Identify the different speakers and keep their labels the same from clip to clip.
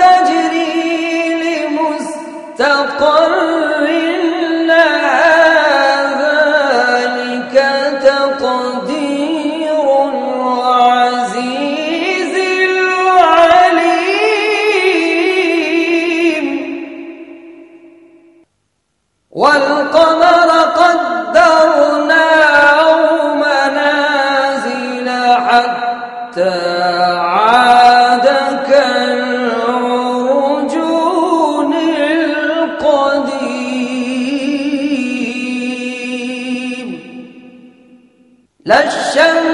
Speaker 1: تجري لمستقر لا الشمس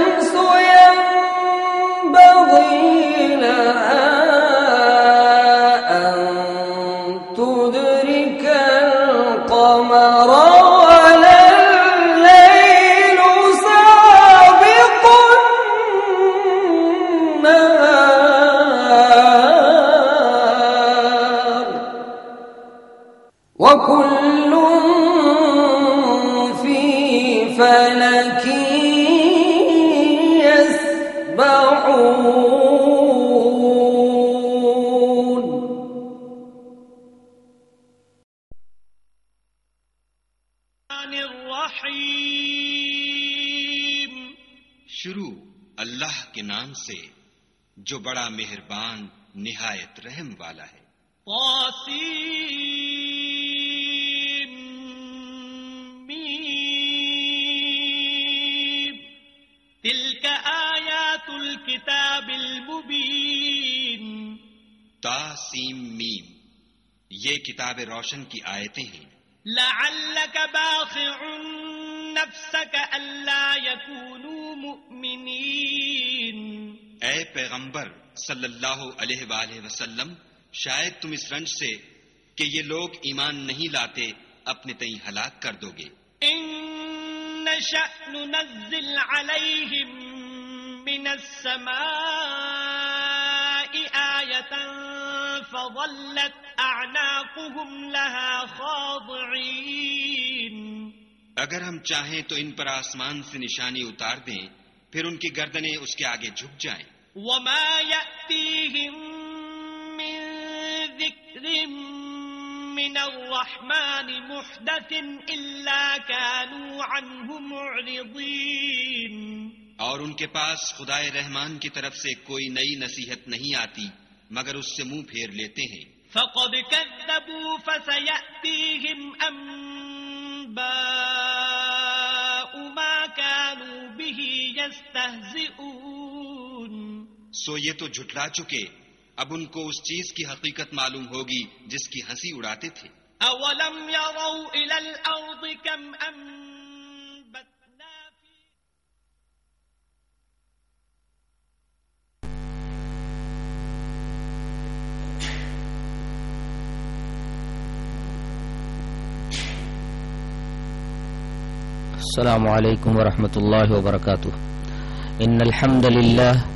Speaker 2: جو بڑا مہربان نہایت رحم والا ہے۔
Speaker 3: طاسيم ميم تلك آيات الكتاب المبين
Speaker 2: تا سیم میم۔ یہ کتاب روشن کی آیتیں ہیں۔
Speaker 3: لعلك باخع نفسك ألا يكونوا مؤمنين
Speaker 2: اے پیغمبر صلی اللہ علیہ وآلہ وسلم شاید تم اس رنج سے کہ یہ لوگ ایمان نہیں لاتے اپنے تئیں ہلاک کر دو گے۔
Speaker 3: نشأ ننزل عليهم من السماء فظلت أعناقهم لها خاضعين
Speaker 2: اگر ہم چاہیں تو ان پر آسمان سے نشانی اتار دیں پھر ان کی گردنیں اس کے آگے جھک جائیں۔
Speaker 3: وما يأتيهم من ذكر من الرحمن محدث إلا كانوا عنه معرضين
Speaker 2: اور ان کے پاس خدائے رحمان کی طرف سے کوئی نئی نصیحت نہیں آتی مگر اس سے منہ پھیر لیتے ہیں۔
Speaker 3: فقد كذبوا فسيأتيهم أنباء ما كانوا به يستهزئون
Speaker 2: سو یہ تو جھٹلا چکے۔ اب ان کو اس چیز کی حقیقت معلوم ہوگی جس کی ہنسی اڑاتے تھے۔
Speaker 3: أولم يروا إلى الأرض كم فيها
Speaker 4: السلام عليكم ورحمة الله وبركاته إن الحمد لله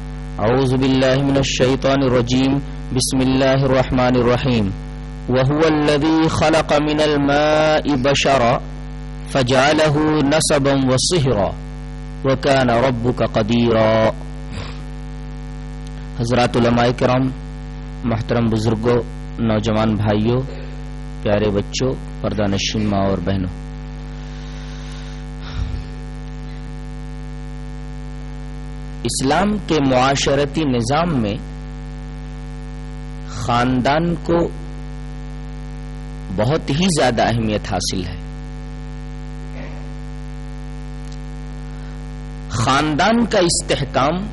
Speaker 4: أعوذ بالله من الشيطان الرجيم. بسم الله الرحمن الرحيم. وهو الذي خلق من الماء بشرا فجعله نسبا وصهرا وكان ربك قديرا. حضرات علماء کرام، محترم بزرگوں، نوجوان بھائیوں، پیارے بچوں، پردہ نشین ماں اور بہنوں اسلام کے معاشرتی نظام میں خاندان کو بہت ہی زیادہ اہمیت حاصل ہے۔ خاندان کا استحکام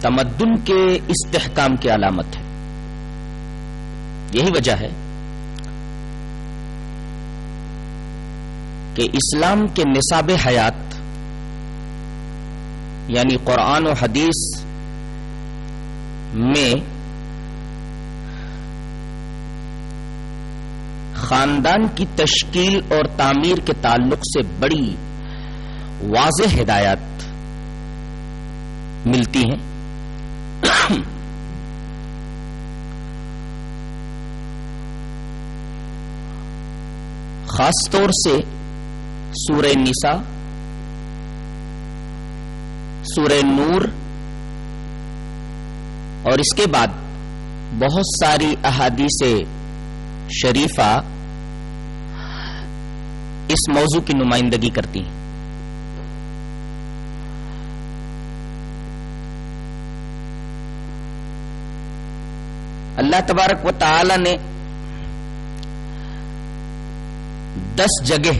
Speaker 4: تمدن کے استحکام کی علامت ہے۔ یہی وجہ ہے کہ اسلام کے نصاب حیات یعنی قرآن و حدیث میں خاندان کی تشکیل اور تعمیر کے تعلق سے بڑی واضح ہدایات ملتی ہیں۔ خاص طور سے سورہ نساء سورہ نور اور اس کے بعد بہت ساری احادیث شریفہ اس موضوع کی نمائندگی کرتی ہیں۔ اللہ تبارک و تعالی نے دس جگہ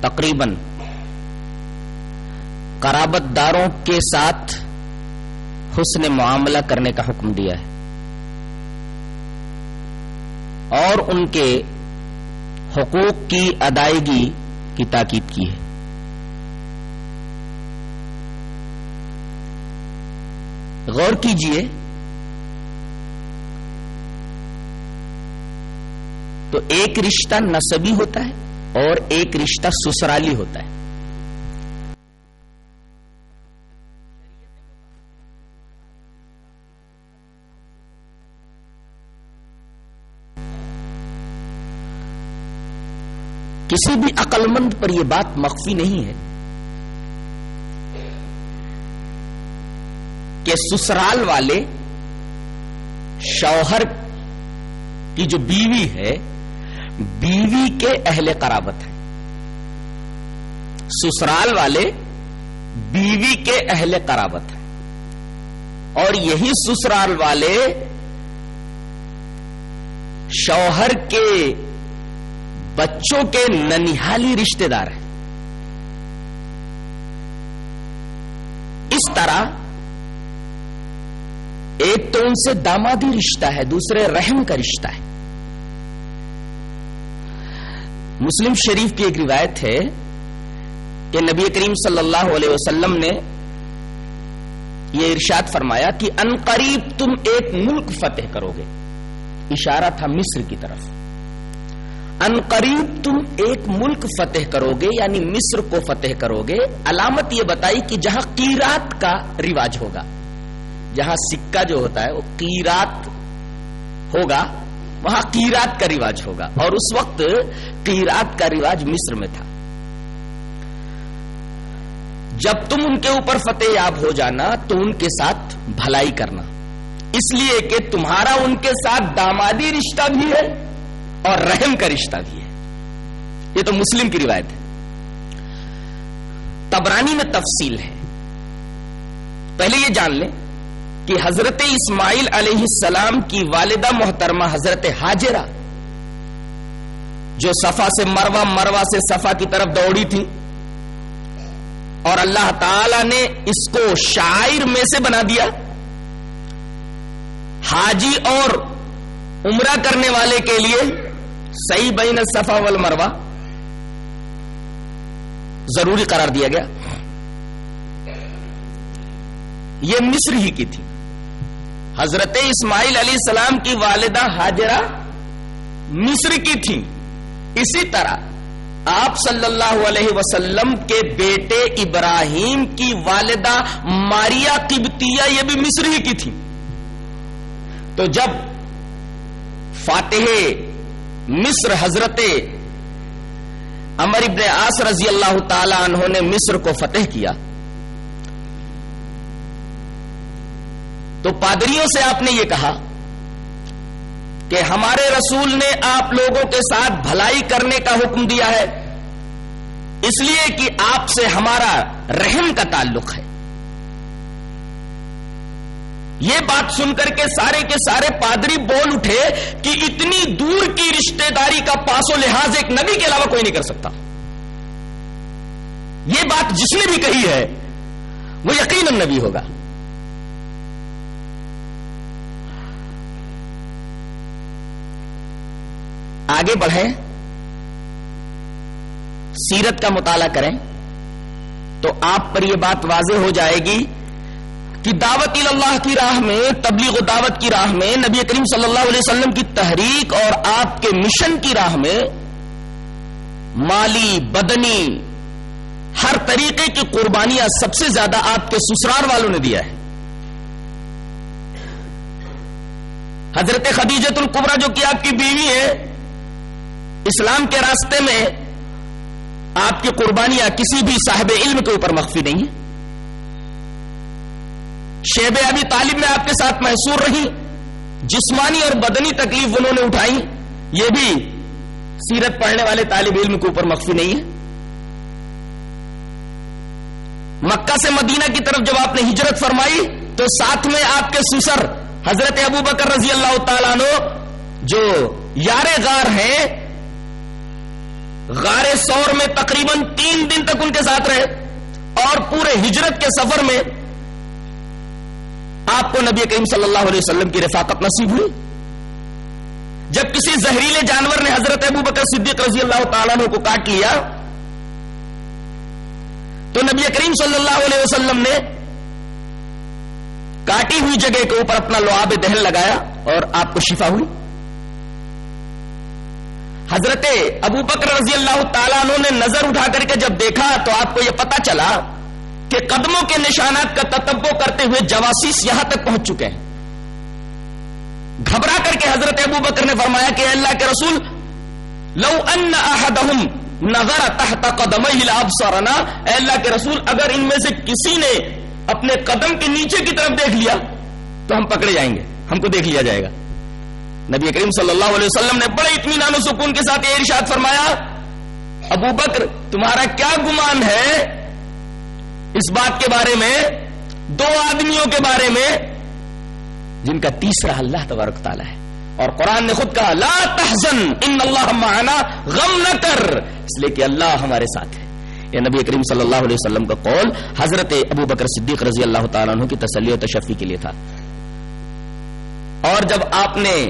Speaker 4: تقریباً قرابت داروں کے ساتھ حسن معاملہ کرنے کا حکم دیا ہے۔ اور ان کے حقوق کی ادائیگی کی تاکید کی ہے۔ غور کیجیے۔ تو ایک رشتہ نصبی ہوتا ہے اور ایک رشتہ سسرالی ہوتا ہے۔ کسی بھی عقل مند پر یہ بات مخفی نہیں ہے کہ سسرال والے شوہر کی جو بیوی ہے، بیوی کے اہل قرابت ہیں۔ سسرال والے بیوی کے اہل قرابت ہیں۔ اور یہی سسرال والے شوہر کے بچوں کے ننیحالی رشتے دار ہیں۔ اس طرح ایک تو ان سے دامادی رشتہ ہے، دوسرے رحم کا رشتہ ہے۔ مسلم شریف کی ایک روایت ہے کہ نبی کریم صلی اللہ علیہ وسلم نے یہ ارشاد فرمایا کہ ان قریب تم ایک ملک فتح کرو گے۔ اشارہ تھا مصر کی طرف۔ ان قریب تم ایک ملک فتح کرو گے یعنی مصر کو فتح کرو گے۔ علامت یہ بتائی کہ جہاں قیرات کا رواج ہوگا، جہاں سکہ جو ہوتا ہے، وہ قیرات ہوگا، وہاں قیرات کا رواج ہوگا۔ اور اس وقت قیرات کا رواج مصر میں تھا۔ جب تم ان کے اوپر فتح یاب ہو جانا، تو ان کے ساتھ بھلائی کرنا۔ اس لیے کہ تمہارا ان کے ساتھ دامادی رشتہ بھی ہے۔ اور رحم کا رشتہ بھی ہے۔ یہ تو مسلم کی روایت ہے۔ تبرانی میں تفصیل ہے۔ پہلے یہ جان لیں کہ حضرت اسماعیل علیہ السلام کی والدہ محترمہ حضرت حاجرہ، جو صفا سے مروا مروا سے صفا کی طرف دوڑی تھی، اور اللہ تعالی نے اس کو شاعر میں سے بنا دیا۔ حاجی اور عمرہ کرنے والے کے لیے صحیح بین صفا وال مروا ضروری قرار دیا گیا۔ یہ مصر ہی کی تھی۔ حضرت اسماعیل علیہ السلام کی والدہ حاجرہ مصر کی تھی۔ اسی طرح آپ صلی اللہ علیہ وسلم کے بیٹے ابراہیم کی والدہ ماریا قبطیہ یہ بھی مصر ہی کی تھی۔ تو جب فاتح مصر حضرت امر ابن آس رضی اللہ تعالی عنہ نے مصر کو فتح کیا۔ تو پادریوں سے آپ نے یہ کہا کہ ہمارے رسول نے آپ لوگوں کے ساتھ بھلائی کرنے کا حکم دیا ہے، اس لیے کہ آپ سے ہمارا رحم کا تعلق ہے۔ یہ بات سن کر کے سارے کے سارے پادری بول اٹھے کہ اتنی دور کی رشتہ داری کا پاس و لحاظ ایک نبی کے علاوہ کوئی نہیں کر سکتا۔ یہ بات جس نے بھی کہی ہے، وہ یقیناً نبی ہوگا۔ آگے بڑھیں، سیرت کا مطالعہ کریں تو آپ پر یہ بات واضح ہو جائے گی کہ دعوت اللہ کی راہ میں، تبلیغ و دعوت کی راہ میں، نبی کریم صلی اللہ علیہ وسلم کی تحریک اور آپ کے مشن کی راہ میں مالی، بدنی، ہر طریقے کی قربانیاں سب سے زیادہ آپ کے سسرال والوں نے دیا ہے۔ حضرت خدیجت القبرا جو کہ آپ کی بیوی ہے، اسلام کے راستے میں آپ کی قربانیاں کسی بھی صاحب علم کے اوپر مخفی نہیں ہیں۔ شیب ابھی طالب میں آپ کے ساتھ محسور رہی، جسمانی اور بدنی تکلیف انہوں نے اٹھائی۔ یہ بھی سیرت پڑھنے والے طالب علم کے اوپر مخفی نہیں ہے۔ مکہ سے مدینہ کی طرف جب آپ نے ہجرت فرمائی، تو ساتھ میں آپ کے سسر حضرت ابو بکر رضی اللہ تعالیٰ عنہ، جو یار غار ہیں، غار سور میں تقریباً تین دن تک ان کے ساتھ رہے اور پورے ہجرت کے سفر میں آپ کو نبی کریم صلی اللہ علیہ وسلم کی رفاقت نصیب ہوئی؟ جب کسی زہریلے جانور نے حضرت ابو بکر صدیق رضی اللہ تعالیٰ کو کاٹ لیا، تو نبی کریم صلی اللہ علیہ وسلم نے کاٹی ہوئی جگہ کے اوپر اپنا لواب دہن لگایا اور آپ کو شفا ہوئی۔ حضرت ابو بکر رضی اللہ تعالیٰ نے نظر اٹھا کر کے جب دیکھا تو آپ کو یہ پتا چلا کہ قدموں کے نشانات کا تتبو کرتے ہوئے جواسیس یہاں تک پہنچ چکے ہیں۔ گھبرا کر کے حضرت ابو بکر نے فرمایا کہ اللہ کے رسول، لو ان احدہم نظر تحت قدم سارنا اے اللہ کے رسول، اگر ان میں سے کسی نے اپنے قدم کے نیچے کی طرف دیکھ لیا، تو ہم پکڑے جائیں گے، ہم کو دیکھ لیا جائے گا۔ نبی کریم صلی اللہ علیہ وسلم نے بڑے اطمینان و سکون کے ساتھ یہ ارشاد فرمایا، ابو بکر، تمہارا کیا گمان ہے؟ اس بات کے بارے میں، دو آدمیوں کے بارے میں، جن کا تیسرا اللہ تبارک تعالیٰ ہے۔ اور قرآن نے خود کہا، لا تحزن، ان اللہ معنا غم نہ کر۔ اس لیے کہ اللہ ہمارے ساتھ ہے۔ یہ نبی کریم صلی اللہ علیہ وسلم کا قول حضرت ابو بکر صدیق رضی اللہ تعالیٰ عنہ کی تسلی و تشفی کے لیے تھا۔ اور جب آپ نے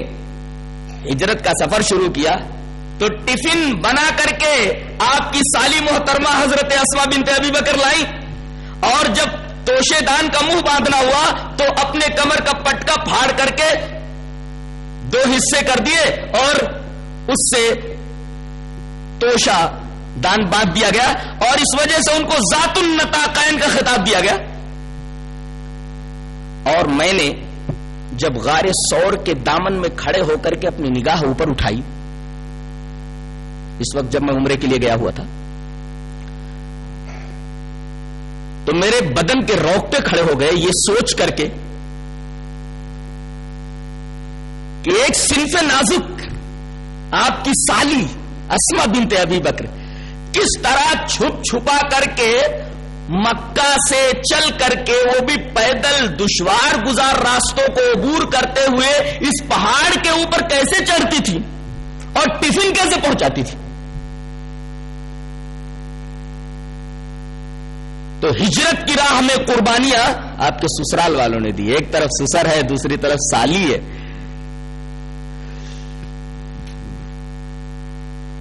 Speaker 4: ہجرت کا سفر شروع کیا، تو ٹفن بنا کر کے آپ کی سالی محترمہ حضرت اسما بنت ابی بکر لائی۔ اور جب توشے دان کا منہ باندھنا ہوا تو اپنے کمر کا پٹکا پھاڑ کر کے دو حصے کر دیے اور اس سے توشا دان باندھ دیا گیا اور اس وجہ سے ان کو ذات النتاقین کا خطاب دیا گیا۔ اور میں نے جب غار سور کے دامن میں کھڑے ہو کر کے اپنی نگاہ اوپر اٹھائی، اس وقت جب میں عمرے کے لیے گیا ہوا تھا۔ تو میرے بدن کے روکتے کھڑے ہو گئے، یہ سوچ کر کے کہ ایک صنف نازک، آپ کی سالی اسما بنت ابھی بکر، کس طرح چھپ چھپا کر کے مکہ سے چل کر کے وہ بھی پیدل دشوار گزار راستوں کو عبور کرتے ہوئے اس پہاڑ کے اوپر کیسے چڑھتی تھی اور ٹفن کیسے پہنچاتی تھی؟ تو ہجرت کی راہ میں قربانیاں آپ کے سسرال والوں نے دی۔ ایک طرف سسر ہے، دوسری طرف سالی ہے۔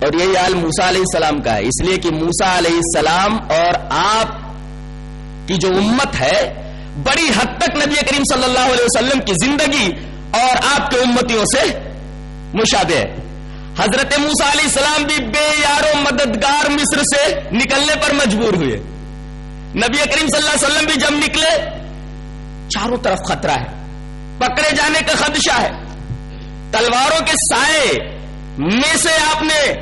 Speaker 4: اور یہی حال موسا علیہ السلام کا ہے۔ اس لیے کہ موسا علیہ السلام اور آپ کی جو امت ہے، بڑی حد تک نبی کریم صلی اللہ علیہ وسلم کی زندگی اور آپ کے امتیوں سے مشابہ ہے۔ حضرت موسا علیہ السلام بھی بے یارو مددگار مصر سے نکلنے پر مجبور ہوئے۔ نبی کریم صلی اللہ علیہ وسلم بھی جب نکلے، چاروں طرف خطرہ ہے۔ پکڑے جانے کا خدشہ ہے۔ تلواروں کے سائے میں سے آپ نے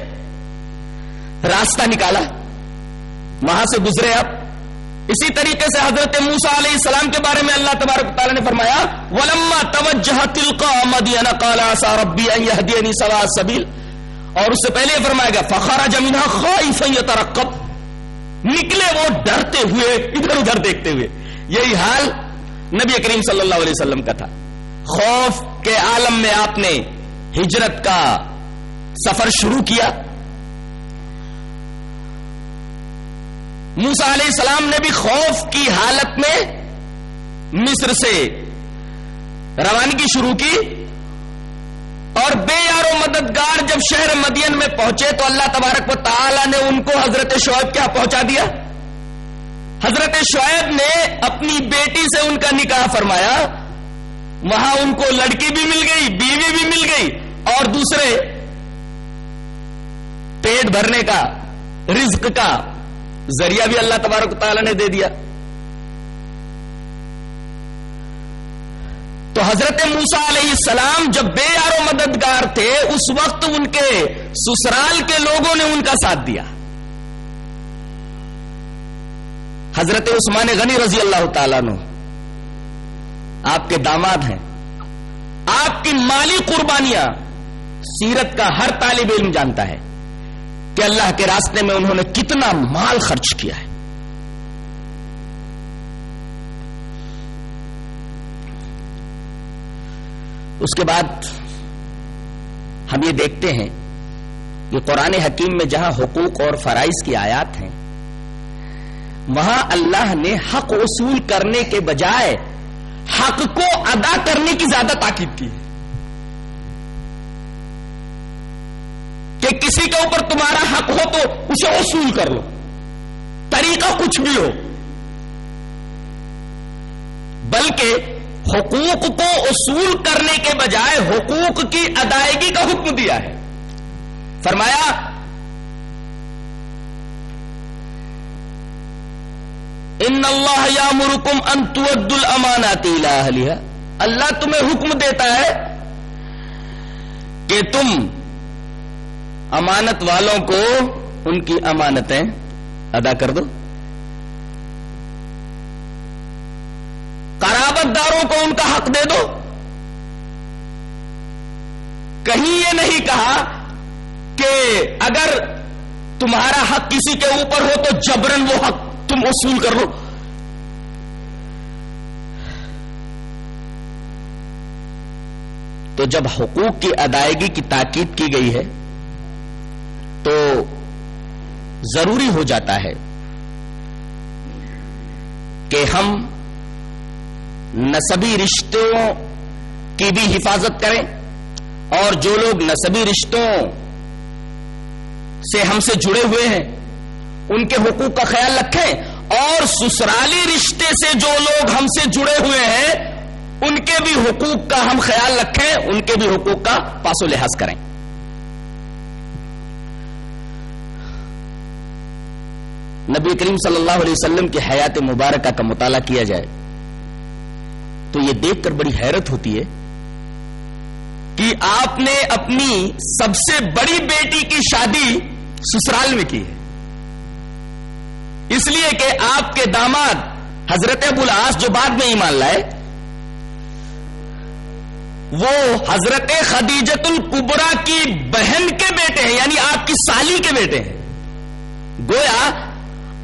Speaker 4: راستہ نکالا۔ وہاں سے گزرے آپ۔ اسی طریقے سے حضرت موسا علیہ السلام کے بارے میں اللہ تبارک تعالیٰ نے فرمایا، ولما توجہ تلقا مدین کالا سا ربی سوا سبیل اور اس سے پہلے یہ فرمایا گیا فخارا جمینا خواہ یترقب نکلے وہ ڈرتے ہوئے، ادھر ادھر دیکھتے ہوئے۔ یہی حال نبی کریم صلی اللہ علیہ وسلم کا تھا۔ خوف کے عالم میں آپ نے ہجرت کا سفر شروع کیا۔ موسا علیہ السلام نے بھی خوف کی حالت میں مصر سے روانگی شروع کی۔ اور بے یار و مددگار جب شہر مدین میں پہنچے تو اللہ تبارک و تعالی نے ان کو حضرت شعیب کیا پہنچا دیا؟ حضرت شعیب نے اپنی بیٹی سے ان کا نکاح فرمایا۔ وہاں ان کو لڑکی بھی مل گئی، بیوی بھی مل گئی۔ اور دوسرے، پیٹ بھرنے کا، رزق کا ذریعہ بھی اللہ تبارک تعالیٰ نے دے دیا۔ تو حضرت موسا علیہ السلام جب بے یار و مددگار تھے، اس وقت ان کے سسرال کے لوگوں نے ان کا ساتھ دیا۔ حضرت عثمان غنی رضی اللہ تعالیٰ نو آپ کے داماد ہیں۔ آپ کی مالی قربانیاں سیرت کا ہر طالب علم جانتا ہے کہ اللہ کے راستے میں انہوں نے کتنا مال خرچ کیا ہے۔ اس کے بعد ہم یہ دیکھتے ہیں کہ قرآن حکیم میں جہاں حقوق اور فرائض کی آیات ہیں، وہاں اللہ نے حق وصول کرنے کے بجائے حق کو ادا کرنے کی زیادہ تاکید کی کہ کسی کے اوپر تمہارا حق ہو تو اسے وصول کر لو، طریقہ کچھ بھی ہو۔ بلکہ حقوق کو اصول کرنے کے بجائے حقوق کی ادائیگی کا حکم دیا ہے۔ فرمایا، ان اللہ یا مرکم انتود الاماناتی اللہ تمہیں حکم دیتا ہے کہ تم امانت والوں کو ان کی امانتیں ادا کر دو۔ قرابت داروں کو ان کا حق دے دو۔ کہیں یہ نہیں کہا کہ اگر تمہارا حق کسی کے اوپر ہو تو جبرن وہ حق تم وصول کر لو۔ تو جب حقوق کی ادائیگی کی تاکید کی گئی ہے تو ضروری ہو جاتا ہے کہ ہم نسبی رشتوں کی بھی حفاظت کریں اور جو لوگ نسبی رشتوں سے ہم سے جڑے ہوئے ہیں، ان کے حقوق کا خیال رکھیں اور سسرالی رشتے سے جو لوگ ہم سے جڑے ہوئے ہیں، ان کے بھی حقوق کا ہم خیال رکھیں، ان کے بھی حقوق کا پاس و لحاظ کریں۔ نبی کریم صلی اللہ علیہ وسلم کی حیات مبارکہ کا مطالعہ کیا جائے۔ تو یہ دیکھ کر بڑی حیرت ہوتی ہے کہ آپ نے اپنی سب سے بڑی بیٹی کی شادی سسرال میں کی ہے۔ اس لیے کہ آپ کے داماد حضرت ابو العاص جو بعد میں ایمان لائے، وہ حضرت خدیجت القبرا کی بہن کے بیٹے ہیں یعنی آپ کی سالی کے بیٹے ہیں۔ گویا،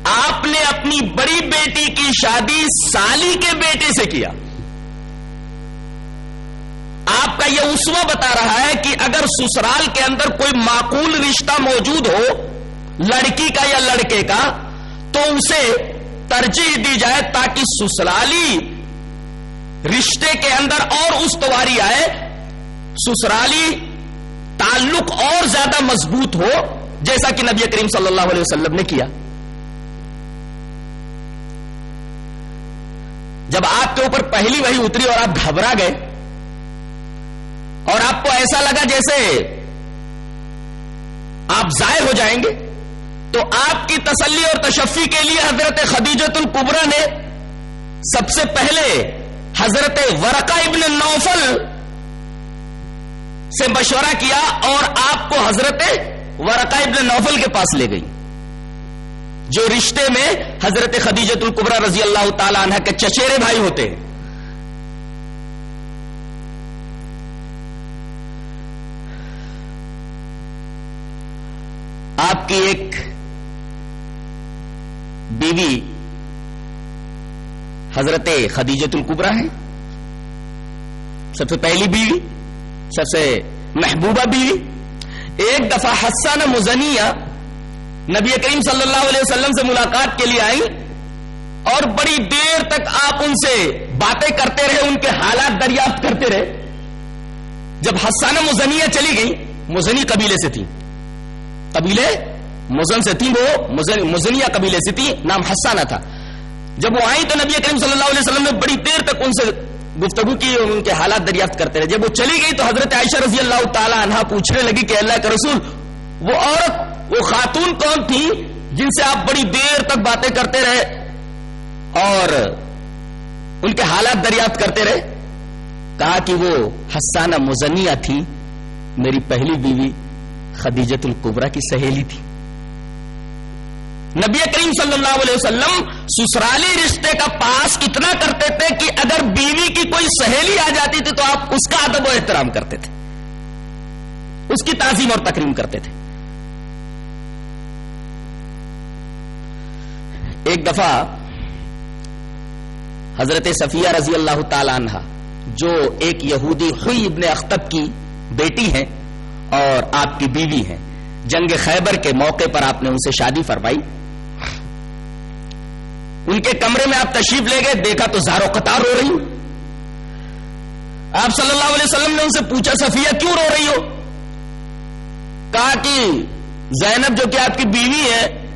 Speaker 4: آپ نے اپنی بڑی بیٹی کی شادی سالی کے بیٹے سے کیا۔ آپ کا یہ اسوا بتا رہا ہے کہ اگر سسرال کے اندر کوئی معقول رشتہ موجود ہو، لڑکی کا یا لڑکے کا، تو اسے ترجیح دی جائے تاکہ سسرالی رشتے کے اندر اور استواری آئے، سسرالی تعلق اور زیادہ مضبوط ہو، جیسا کہ نبی کریم صلی اللہ علیہ وسلم نے کیا۔ جب آپ کے اوپر پہلی وہی اتری اور آپ گھبرا گئے اور آپ کو ایسا لگا جیسے آپ ضائع ہو جائیں گے تو آپ کی تسلی اور تشفی کے لیے حضرت خدیجت القبرا نے سب سے پہلے حضرت ورقا ابن نوفل سے مشورہ کیا اور آپ کو حضرت ورقا ابن نوفل کے پاس لے گئی، جو رشتے میں حضرت خدیجت القبرا رضی اللہ تعالی عنہ کے چچیرے بھائی ہوتے۔ ہیں آپ کی ایک بیوی حضرت خدیجت القبرا ہے سب سے پہلی بیوی، سب سے محبوبہ بیوی، ایک دفعہ حسان مزنیہ نبی کریم صلی اللہ علیہ وسلم سے ملاقات کے لیے آئی اور بڑی دیر تک آپ ان سے باتیں کرتے رہے، ان کے حالات دریافت کرتے رہے۔ جب حسانہ مزنیہ چلی گئی مزنی قبیلے سے تھی قبیلے مزن سے تھی وہ مزنیہ قبیلے سے تھی، نام حسانہ تھا۔ جب وہ آئی تو نبی کریم صلی اللہ علیہ وسلم نے بڑی دیر تک ان سے گفتگو کی اور ان کے حالات دریافت کرتے رہے۔ جب وہ چلی گئی تو حضرت عائشہ رضی اللہ تعالی عنہ پوچھنے لگی کہ اللہ کا رسول، وہ عورت، وہ خاتون کون تھی جن سے آپ بڑی دیر تک باتیں کرتے رہے اور ان کے حالات دریافت کرتے رہے؟ کہا کہ وہ حسانہ مزنیہ تھی، میری پہلی بیوی خدیجت القبرا کی سہیلی تھی۔ نبی کریم صلی اللہ علیہ وسلم سسرالی رشتے کا پاس اتنا کرتے تھے کہ اگر بیوی کی کوئی سہیلی آ جاتی تھی تو آپ اس کا ادب و احترام کرتے تھے۔ اس کی تعظیم اور تکریم کرتے تھے۔ ایک دفعہ حضرت صفیہ رضی اللہ تعالی عنہ، جو ایک یہودی ہوئی ابن اختب کی بیٹی ہیں اور آپ کی بیوی ہیں، جنگ خیبر کے موقع پر آپ نے ان سے شادی فرمائی۔ ان کے کمرے میں آپ تشریف لے گئے، دیکھا تو زارو قطار رو رہی۔ آپ صلی اللہ علیہ وسلم نے ان سے پوچھا، صفیہ کیوں رو رہی ہو؟ کہا کہ زینب جو کہ آپ کی بیوی ہے،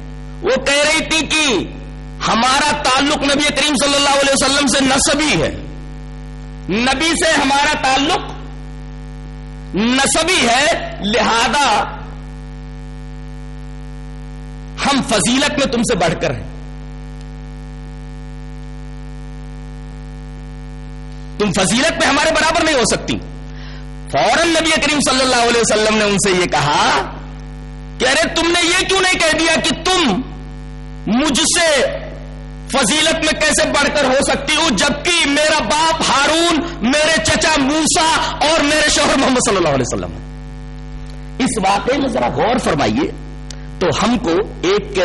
Speaker 4: وہ کہہ رہی تھی کہ ہمارا تعلق نبی کریم صلی اللہ علیہ وسلم سے نصبی ہے۔ نبی سے ہمارا تعلق نصبی ہے، لہذا ہم فضیلت میں تم سے بڑھ کر ہیں۔ تم فضیلت میں ہمارے برابر نہیں ہو سکتی۔ فوراً نبی کریم صلی اللہ علیہ وسلم نے ان سے یہ کہا کہ ارے تم نے یہ کیوں نہیں کہہ دیا کہ تم مجھ سے فضیلت میں کیسے بڑھ کر ہو سکتی ہوں جبکہ میرا باپ ہارون، میرے چچا موسا اور میرے شوہر محمد صلی اللہ علیہ وسلم اس واقعے میں ذرا غور فرمائیے تو ہم کو ایک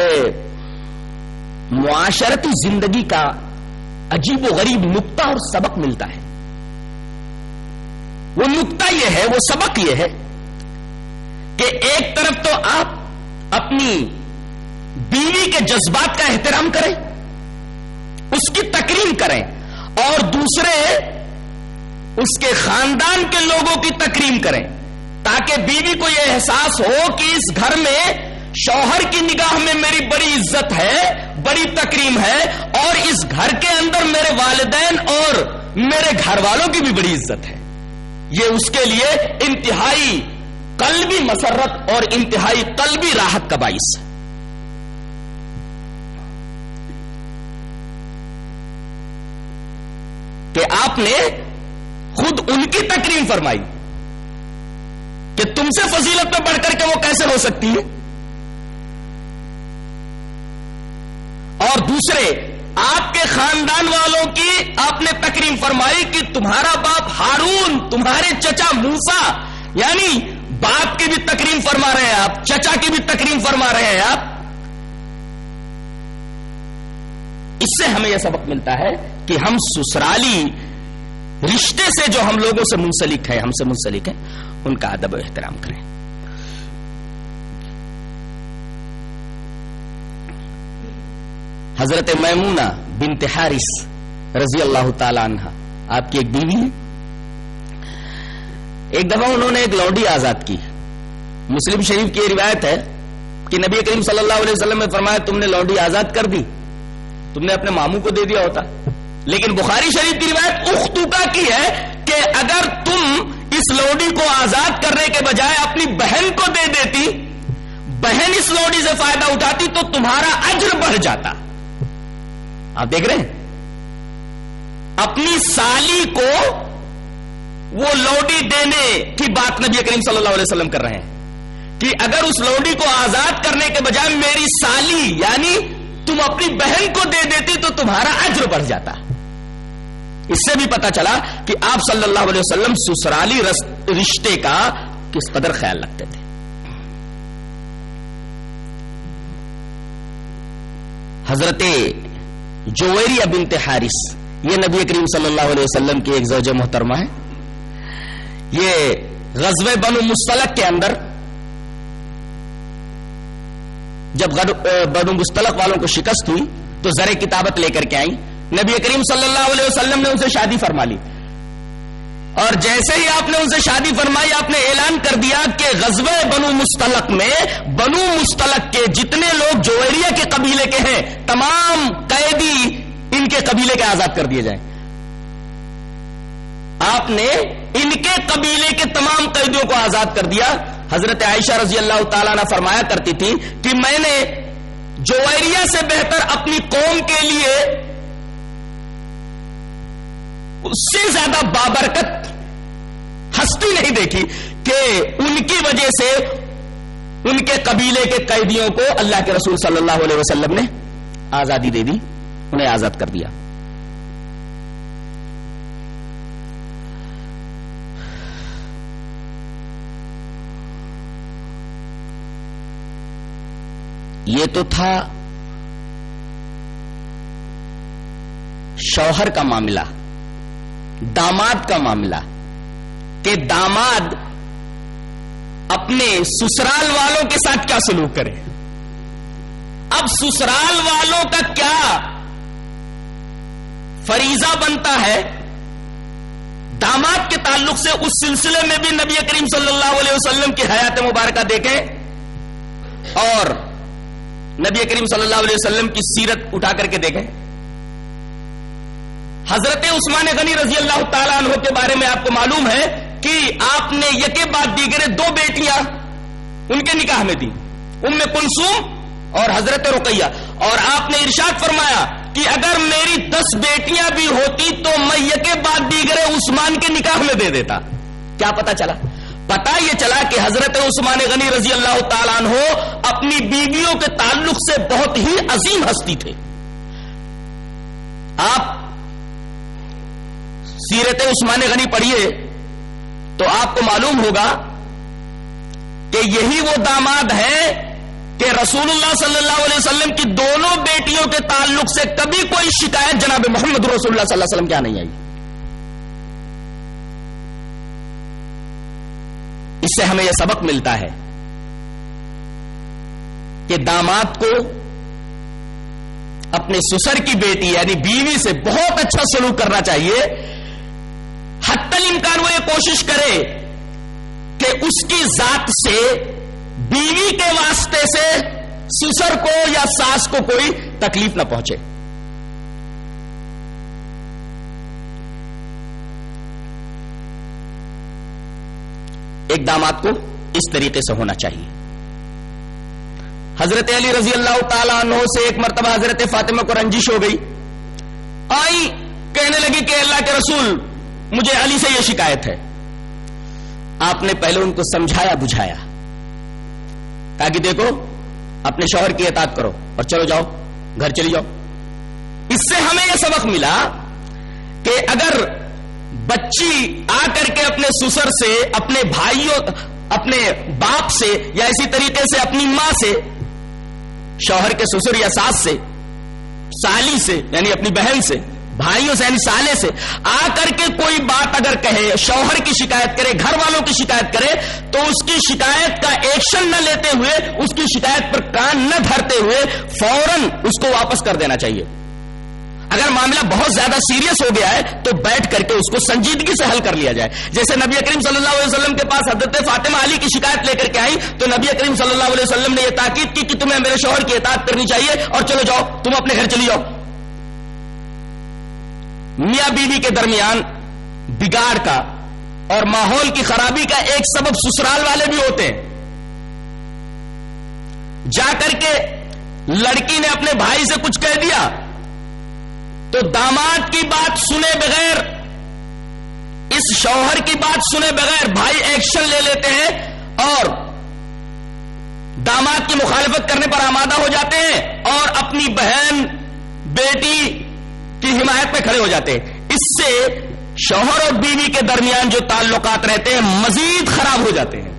Speaker 4: معاشرتی زندگی کا عجیب و غریب نقطہ اور سبق ملتا ہے۔ وہ نقطہ یہ ہے، وہ سبق یہ ہے کہ ایک طرف تو آپ اپنی بیوی کے جذبات کا احترام کریں، اس کی تکریم کریں اور دوسرے اس کے خاندان کے لوگوں کی تکریم کریں تاکہ بیوی کو یہ احساس ہو کہ اس گھر میں شوہر کی نگاہ میں میری بڑی عزت ہے، بڑی تکریم ہے اور اس گھر کے اندر میرے والدین اور میرے گھر والوں کی بھی بڑی عزت ہے۔ یہ اس کے لیے انتہائی قلبی مسرت اور انتہائی قلبی راحت کا باعث ہے۔ کہ آپ نے خود ان کی تکریم فرمائی کہ تم سے فضیلت میں بڑھ کر کے وہ کیسے ہو سکتی ہے؟ اور دوسرے آپ کے خاندان والوں کی آپ نے تکریم فرمائی کہ تمہارا باپ ہارون، تمہارے چچا موسا یعنی باپ کی بھی تکریم فرما رہے ہیں آپ، چچا کی بھی تکریم فرما رہے ہیں آپ۔ اس سے ہمیں یہ سبق ملتا ہے کہ ہم سسرالی رشتے سے جو ہم لوگوں سے منسلک ہیں، ہم سے منسلک ہیں، ان کا ادب و احترام کریں۔ حضرت میمونہ بنت حارث رضی اللہ تعالی عنہ۔ آپ کی ایک بیوی ہے ایک دفعہ انہوں نے ایک لوڈی آزاد کی۔ مسلم شریف کی روایت ہے کہ نبی کریم صلی اللہ علیہ وسلم نے فرمایا، تم نے لوڈی آزاد کر دی۔ تم نے اپنے ماموں کو دے دیا ہوتا۔ لیکن بخاری شریف کی روایت اختوکا کی ہے کہ اگر تم اس لوڈی کو آزاد کرنے کے بجائے اپنی بہن کو دے دیتی، بہن اس لوڈی سے فائدہ اٹھاتی تو تمہارا اجر بڑھ جاتا۔ آپ دیکھ رہے ہیں؟ اپنی سالی کو وہ لوڈی دینے کی بات نبی کریم صلی اللہ علیہ وسلم کر رہے ہیں کہ اگر اس لوڈی کو آزاد کرنے کے بجائے میری سالی یعنی تم اپنی بہن کو دے دیتی تو تمہارا اجر بڑھ جاتا۔ اس سے بھی پتا چلا کہ آپ صلی اللہ علیہ وسلم سسرالی رشتے کا کس قدر خیال رکھتے تھے۔ حضرت جویری بنت حارث، یہ نبی کریم صلی اللہ علیہ وسلم کی ایک زوجہ محترمہ ہے۔ یہ غزوہ بنو مستلق کے اندر، جب بنو مستلق والوں کو شکست ہوئی، تو زر کتابت لے کر کے آئی نبی کریم صلی اللہ علیہ وسلم نے ان سے شادی فرما لی۔ اور جیسے ہی آپ نے ان سے شادی فرمائی، آپ نے اعلان کر دیا کہ غزوہ بنو مستلق میں، بنو مستلق کے جتنے لوگ جوہریہ کے قبیلے کے ہیں، تمام قیدی ان کے قبیلے کے آزاد کر دیے جائیں۔ آپ نے ان کے قبیلے کے تمام قیدیوں کو آزاد کر دیا۔ حضرت عائشہ رضی اللہ تعالیٰ نے فرمایا کرتی تھی کہ میں نے جویریہ سے بہتر اپنی قوم کے لیے اس سے زیادہ بابرکت ہستی نہیں دیکھی کہ ان کی وجہ سے ان کے قبیلے کے قیدیوں کو اللہ کے رسول صلی اللہ علیہ وسلم نے آزادی دے دی، انہیں آزاد کر دیا۔ یہ تو تھا شوہر کا معاملہ، داماد کا معاملہ۔ کہ داماد اپنے سسرال والوں کے ساتھ کیا سلوک کرے اب سسرال والوں کا کیا فریضہ بنتا ہے؟ داماد کے تعلق سے اس سلسلے میں بھی نبی کریم صلی اللہ علیہ وسلم کی حیات مبارکہ دیکھیں۔ اور نبی کریم صلی اللہ علیہ وسلم کی سیرت اٹھا کر کے دیکھیں۔ حضرت عثمان غنی رضی اللہ تعالیٰ عنہ کے بارے میں آپ کو معلوم ہے کہ آپ نے یکے بعد دیگرے دو بیٹیاں ان کے نکاح میں دی ام کنسوم اور حضرت رقیہ۔ اور آپ نے ارشاد فرمایا کہ اگر میری دس بیٹیاں بھی ہوتی تو میں یکے بعد دیگرے عثمان کے نکاح میں دے دیتا۔ کیا پتا چلا؟ پتا یہ چلا کہ حضرت عثمان غنی رضی اللہ تعالیٰ عنہ اپنی بیویوں کے تعلق سے بہت ہی عظیم ہستی تھے۔ آپ سیرت عثمان غنی پڑھیے۔ تو آپ کو معلوم ہوگا کہ یہی وہ داماد ہے کہ رسول اللہ صلی اللہ علیہ وسلم کی دونوں بیٹیوں کے تعلق سے کبھی کوئی شکایت جناب محمد رسول اللہ صلی اللہ علیہ وسلم کیا نہیں آئی۔ اس سے ہمیں یہ سبق ملتا ہے کہ داماد کو اپنے سسر کی بیٹی یعنی بیوی سے بہت اچھا سلوک کرنا چاہیے حتی الامکان وہ یہ کوشش کرے کہ اس کی ذات سے بیوی کے واسطے سے سسر کو یا ساس کو کوئی تکلیف نہ پہنچے۔ ایک داماد کو اس طریقے سے ہونا چاہیے۔ حضرت علی رضی اللہ تعالیٰ عنہ سے ایک مرتبہ حضرت فاطمہ کو رنجش ہو گئی۔ آئی کہنے لگی کہ اللہ کے رسول مجھے علی سے یہ شکایت ہے۔ آپ نے پہلے ان کو سمجھایا، بجھایا۔ تاکہ دیکھو، اپنے شوہر کی اطاعت کرو اور چلو جاؤ، گھر چلی جاؤ۔ اس سے ہمیں یہ سبق ملا کہ اگر بچی آ کر کے اپنے سسر سے، اپنے بھائیوں، اپنے باپ سے یا اسی طریقے سے اپنی ماں سے، شوہر کے سسر یا ساس سے، سالی سے یعنی اپنی بہن سے بھائیوں سے یعنی سالے سے، آ کر کے کوئی بات اگر کہے، شوہر کی شکایت کرے، گھر والوں کی شکایت کرے، تو اس کی شکایت کا ایکشن نہ لیتے ہوئے، اس کی شکایت پر کان نہ دھرتے ہوئے فوراً اس کو واپس کر دینا چاہیے۔ اگر معاملہ بہت زیادہ سیریس ہو گیا ہے، تو بیٹھ کر کے اس کو سنجیدگی سے حل کر لیا جائے۔ جیسے نبی کریم صلی اللہ علیہ وسلم کے پاس حضرت فاطمہ علی کی شکایت لے کر کے آئی تو نبی کریم صلی اللہ علیہ وسلم نے یہ تاکید کی کہ تمہیں میرے شوہر کی اطاعت کرنی چاہیے اور چلو جاؤ، تم اپنے گھر چلی جاؤ۔ میاں بیوی کے درمیان بگاڑ کا اور ماحول کی خرابی کا ایک سبب سسرال والے بھی ہوتے ہیں۔ جا کر کے لڑکی نے اپنے بھائی سے کچھ کہہ دیا تو داماد کی بات سنے بغیر، اس شوہر کی بات سنے بغیر بھائی ایکشن لے لیتے ہیں اور داماد کی مخالفت کرنے پر آمادہ ہو جاتے ہیں اور اپنی بہن، بیٹی کی حمایت پہ کھڑے ہو جاتے ہیں۔ اس سے شوہر اور بیوی کے درمیان جو تعلقات رہتے ہیں، مزید خراب ہو جاتے ہیں۔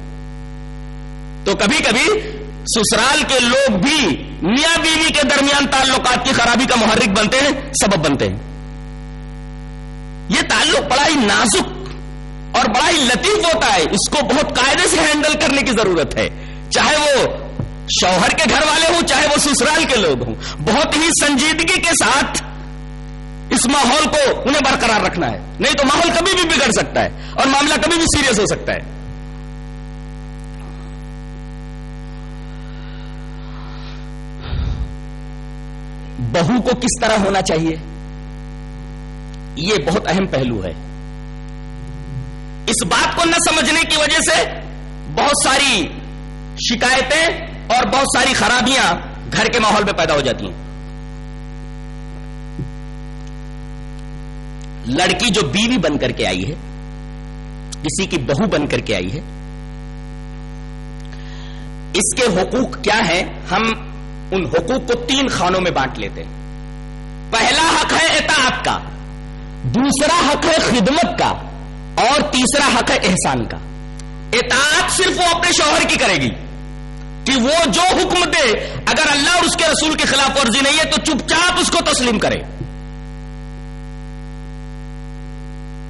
Speaker 4: تو کبھی کبھی سسرال کے لوگ بھی میاں بیوی کے درمیان تعلقات کی خرابی کا محرک بنتے ہیں، سبب بنتے ہیں۔ یہ تعلق بڑا ہی نازک اور بڑا ہی لطیف ہوتا ہے۔ اس کو بہت قاعدے سے ہینڈل کرنے کی ضرورت ہے۔ چاہے وہ شوہر کے گھر والے ہوں، چاہے وہ سسرال کے لوگ ہوں، بہت ہی سنجیدگی کے ساتھ اس ماحول کو انہیں برقرار رکھنا ہے۔ نہیں تو ماحول کبھی بھی بگڑ سکتا ہے اور معاملہ کبھی بھی سیریس ہو سکتا ہے۔ بہو کو کس طرح ہونا چاہیے؟ یہ بہت اہم پہلو ہے۔ اس بات کو نہ سمجھنے کی وجہ سے بہت ساری شکایتیں اور بہت ساری خرابیاں گھر کے ماحول میں پیدا ہو جاتی ہیں۔ لڑکی جو بیوی بن کر کے آئی ہے، کسی کی بہو بن کر کے آئی ہے، اس کے حقوق کیا ہیں؟ ہم ان حقوق کو تین خانوں میں بانٹ لیتے ہیں۔ پہلا حق ہے اطاعت کا، دوسرا حق ہے خدمت کا، اور تیسرا حق ہے احسان کا۔ اطاعت صرف وہ اپنے شوہر کی کرے گی کہ وہ جو حکم دے، اگر اللہ اور اس کے رسول کے خلاف ورزی نہیں ہے تو چپ چاپ اس کو تسلیم کرے۔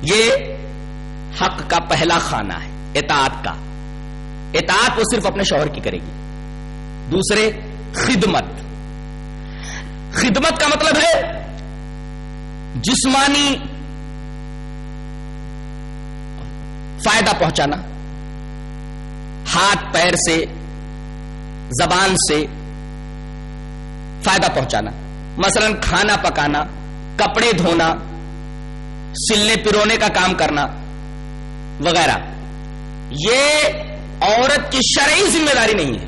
Speaker 4: یہ حق کا پہلا خانہ ہے، اطاعت کا۔ اطاعت وہ صرف اپنے شوہر کی کرے گی۔ دوسرے، خدمت۔ خدمت کا مطلب ہے جسمانی فائدہ پہنچانا، ہاتھ، پیر سے، زبان سے فائدہ پہنچانا۔ مثلا کھانا پکانا، کپڑے دھونا سلنے پرونے کا کام کرنا، وغیرہ۔ یہ عورت کی شرعی ذمہ داری نہیں ہے۔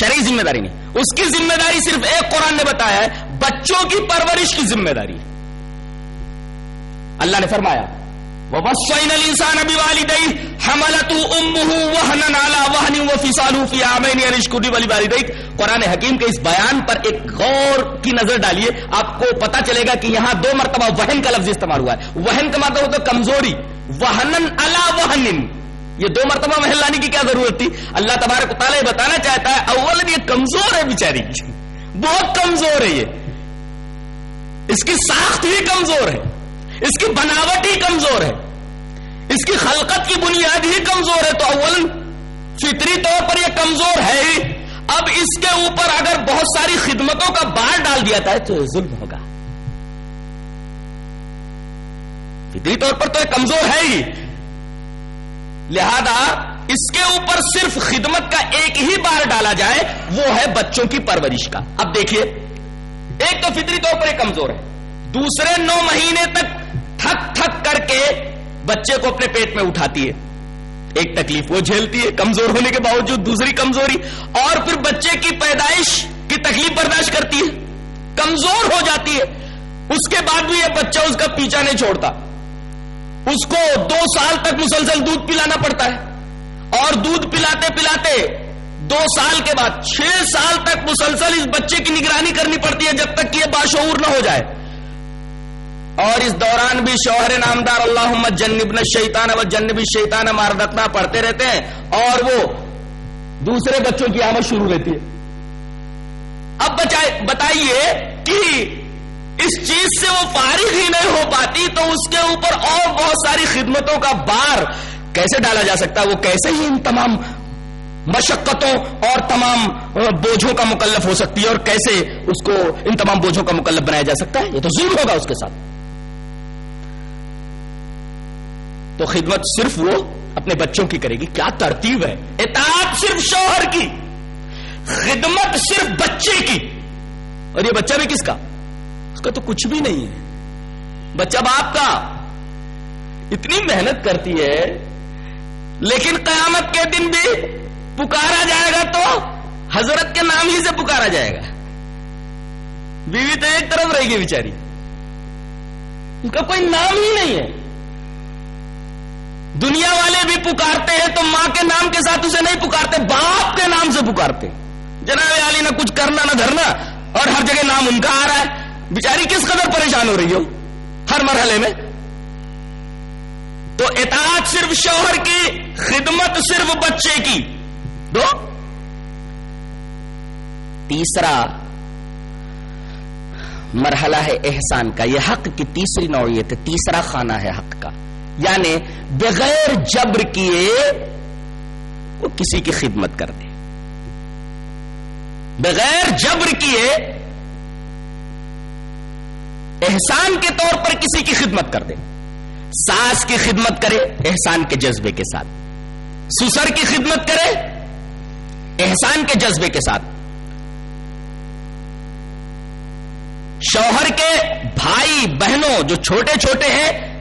Speaker 4: شرعی ذمہ داری نہیں۔ اس کی ذمہ داری صرف ایک قرآن نے بتایا ہے، بچوں کی پرورش کی ذمہ داری اللہ نے فرمایا وَوَصَّيْنَا الْإِنسَانَ بِوَالِدَيْهِ حَمَلَتُهُ أُمُّهُ وَهْنًا عَلَى وَهْنٍ وَفِصَالُهُ فِي عَامَيْنِ أَنِ یعنی اشْكُرْ لِي وَلِوَالِدَيْكَ قرآن حکیم کے اس بیان پر ایک غور کی نظر ڈالیے، آپ کو پتا چلے گا کہ یہاں دو مرتبہ وہن کا لفظ استعمال ہوا ہے۔ وہن کا مطلب ہوتا ہے کمزوری۔ وہنن علا وہنن۔ یہ دو مرتبہ محل لانے کی کیا ضرورت تھی؟ اللہ تبارک تعالیٰ یہ بتانا چاہتا ہے، اول یہ کمزور ہے بیچاری۔ بہت کمزور ہے یہ۔ اس کی ساخت ہی کمزور ہے۔ اس کی بناوٹ ہی کمزور ہے اس کی خلقت کی بنیاد ہی کمزور ہے تو اول فطری طور پر یہ کمزور ہے ہی۔ اب اس کے اوپر اگر بہت ساری خدمتوں کا بار ڈال دیا ہے تو یہ ظلم ہوگا۔ فطری طور پر تو یہ کمزور ہے ہی۔ لہذا اس کے اوپر صرف خدمت کا ایک ہی بار ڈالا جائے، وہ ہے بچوں کی پرورش کا۔ اب دیکھیے، ایک تو فطری طور پر یہ کمزور ہے۔ دوسرے نو مہینے تک تھک تھک کر کے بچے کو اپنے پیٹ میں اٹھاتی ہے۔ ایک تکلیف وہ جھیلتی ہے کمزور ہونے کے باوجود، دوسری کمزوری۔ اور پھر بچے کی پیدائش کی تکلیف برداشت کرتی ہے، کمزور ہو جاتی ہے۔ اس کے بعد بھی یہ بچہ اس کا پیچھا نہیں چھوڑتا۔ اس کو دو سال تک مسلسل دودھ پلانا پڑتا ہے۔ اور دودھ پلاتے پلاتے دو سال کے بعد، چھ سال تک مسلسل اس بچے کی نگرانی کرنی پڑتی ہے جب تک کہ یہ باشعور نہ ہو جائے۔ اور اس دوران بھی شوہر نامدار اللہ جنبن شیطان و جنبی شیطان ماردتنا پڑھتے رہتے ہیں اور وہ دوسرے بچوں کی آمد شروع رہتی ہے۔ اب بتائیے کہ اس چیز سے وہ فارغ ہی نہیں ہو پاتی تو اس کے اوپر اور بہت ساری خدمتوں کا بار کیسے ڈالا جا سکتا ہے؟ وہ کیسے ہی ان تمام مشقتوں اور تمام بوجھوں کا مکلف ہو سکتی ہے اور کیسے اس کو ان تمام بوجھوں کا مکلف بنایا جا سکتا ہے؟ یہ تو ظلم ہوگا اس کے ساتھ۔ تو خدمت صرف وہ اپنے بچوں کی کرے گی۔ کیا ترتیب ہے؟ اطاعت صرف شوہر کی، خدمت صرف بچے کی۔ اور یہ بچہ بھی کس کا؟ اس کا تو کچھ بھی نہیں ہے۔ بچہ باپ کا۔ اتنی محنت کرتی ہے، لیکن قیامت کے دن بھی پکارا جائے گا تو حضرت کے نام ہی سے پکارا جائے گا۔ بیوی تو ایک طرف رہے گی بیچاری۔ اس کا کوئی نام ہی نہیں ہے۔ دنیا والے بھی پکارتے ہیں تو ماں کے نام کے ساتھ اسے نہیں پکارتے، باپ کے نام سے پکارتے جناب علی، نہ کچھ کرنا، نہ دھرنا، اور ہر جگہ نام ان کا آ رہا ہے۔ بیچاری کس قدر پریشان ہو رہی ہو؟ ہر مرحلے میں۔ تو اطاعت صرف شوہر کی، خدمت صرف بچے کی۔ دو۔ تیسرا، مرحلہ ہے احسان کا، یہ حق کی تیسری نوعیت ہے، تیسرا خانہ ہے حق کا۔ یعنی بغیر جبر کیے وہ کسی کی خدمت کر دے۔ بغیر جبر کیے احسان کے طور پر کسی کی خدمت کر دے۔ ساس کی خدمت کرے احسان کے جذبے کے ساتھ۔ سسر کی خدمت کرے احسان کے جذبے کے ساتھ۔ شوہر کے بھائی بہنوں جو چھوٹے چھوٹے ہیں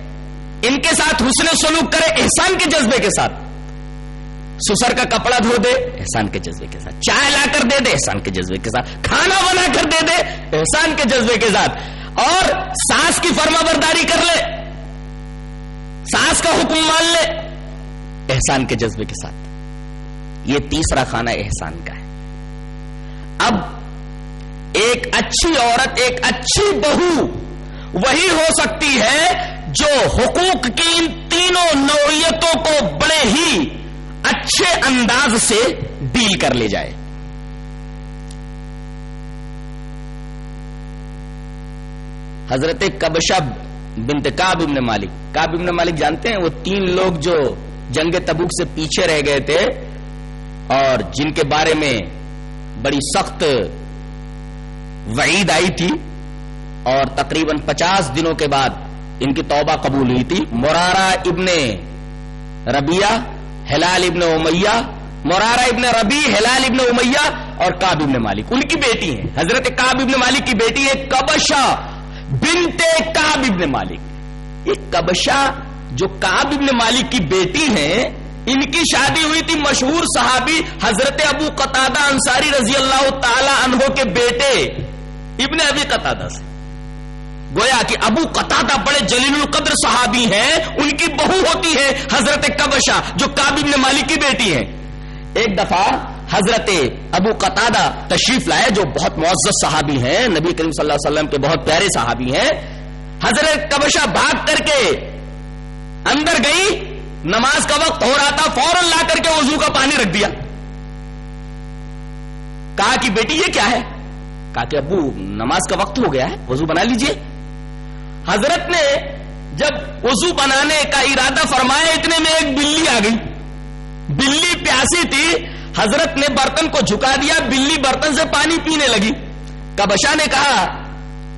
Speaker 4: ان کے ساتھ حسن سلوک کرے، احسان کے جذبے کے ساتھ۔ سسر کا کپڑا دھو دے، احسان کے جذبے کے ساتھ۔ چائے لا کر دے دے، احسان کے جذبے کے ساتھ۔ کھانا بنا کر دے دے، احسان کے جذبے کے ساتھ۔ اور ساس کی فرما برداری کر لے۔ ساس کا حکم مان لے، احسان کے جذبے کے ساتھ۔ یہ تیسرا خانہ احسان کا ہے۔ اب ایک اچھی عورت، ایک اچھی بہو، وہی ہو سکتی ہے جو حقوق کی ان تینوں نوعیتوں کو بڑے ہی اچھے انداز سے ڈیل کر لے جائے۔ حضرت کبشہ بنت کاب ابن مالک۔ کاب ابن مالک جانتے ہیں؟ وہ تین لوگ جو جنگ تبوک سے پیچھے رہ گئے تھے اور جن کے بارے میں بڑی سخت وعید آئی تھی اور تقریباً پچاس دنوں کے بعد ان کی توبہ قبول ہوئی تھی۔ مرارا ابن ربیہ ہلال ابن امیہ مرارا ابن ربی ہلال ابن امیہ اور کاب ابن مالک۔ ان کی بیٹی ہیں۔ حضرت کاب ابن مالک کی بیٹی ہے کبشا بنتے کاب ابن مالک۔ یہ کبشا جو کاب ابن مالک کی بیٹی ہیں، ان کی شادی ہوئی تھی مشہور صحابی حضرت ابو قطع انصاری رضی اللہ تعالی عنہ کے بیٹے ابن ابی قطع سے۔ گویا کہ ابو قطع بڑے جلیل القدر صحابی ہیں، ان کی بہو ہوتی ہے حضرت کبشا جو کاب ابن مالک کی بیٹی ہے ایک دفعہ حضرت ابو قطع تشریف لائے، جو بہت معزز صحابی ہیں، نبی کریم صلی اللہ علیہ وسلم کے بہت پیارے صحابی ہیں۔ حضرت کبشا بھاگ کر کے اندر گئی، نماز کا وقت ہو رہا تھا، فوراً لا کر کے وضو کا پانی رکھ دیا۔ کہا کہ بیٹی، یہ کیا ہے؟ کہا کہ ابو، نماز کا وقت ہو گیا ہے، وضو بنا لیجیے۔ حضرت نے جب وضو بنانے کا ارادہ فرمایا، اتنے میں ایک بلی آ گئی۔ بلی پیاسی تھی۔ حضرت نے برتن کو جھکا دیا، بلی برتن سے پانی پینے لگی۔ کبشا نے کہا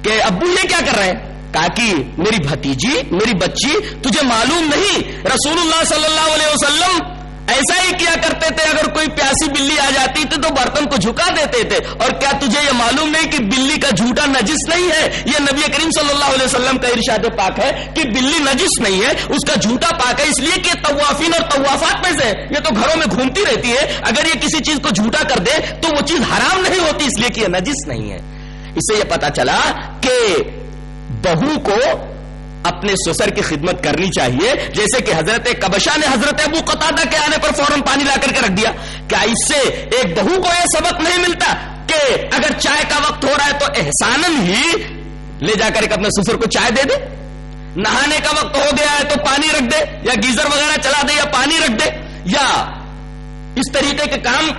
Speaker 4: کہ، ابو یہ کیا کر رہے ہیں؟ کہا کہ، میری بھتیجی، میری بچی، تجھے معلوم نہیں۔ رسول اللہ صلی اللہ علیہ وسلم ایسا ہی کیا کرتے تھے؟ اگر کوئی پیاسی بلی آ جاتی تھی تو برتن کو جھکا دیتے تھے۔ اور کیا تجھے یہ معلوم نہیں کہ بلی کا جھوٹا نجس نہیں ہے؟ یہ نبی کریم صلی اللہ علیہ وسلم کا ارشاد پاک ہے کہ بلی نجس نہیں ہے، اس کا جھوٹا پاک ہے، اس لیے کہ طوافین اور طوافات میں سے یہ تو گھروں میں گھومتی رہتی ہے۔ اگر یہ کسی چیز کو جھوٹا کر دے تو وہ چیز حرام نہیں ہوتی، اس لیے کہ یہ نجس نہیں ہے۔ اس سے یہ پتا چلا کہ بہو کو اپنے سسر کی خدمت کرنی چاہیے۔ جیسے کہ حضرت کبشا نے حضرت ابو قطع کے آنے پر فوراً پانی لا کر کے رکھ دیا۔ کیا اس سے ایک بہو کو یہ سبق نہیں ملتا کہ اگر چائے کا وقت ہو رہا ہے تو احسان ہی لے جا کر اپنے سسر کو چائے دے دے۔ نہانے کا وقت ہو گیا ہے تو پانی رکھ دے، یا گیزر وغیرہ چلا دے یا پانی رکھ دے، یا اس طریقے کے کام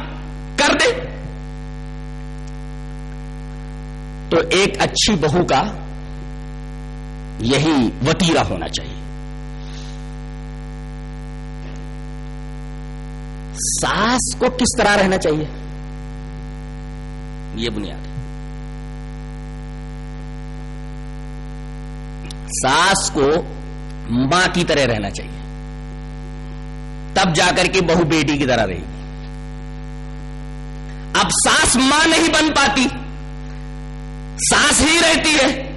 Speaker 4: کر دے۔ تو ایک اچھی بہو کا یہی وتیرا ہونا چاہیے۔ ساس کو کس طرح رہنا چاہیے؟ یہ بنیاد ہے۔ ساس کو ماں کی طرح رہنا چاہیے۔ تب جا کر کے بہو بیٹی کی طرح رہے گی۔ اب ساس ماں نہیں بن پاتی۔ ساس ہی رہتی ہے۔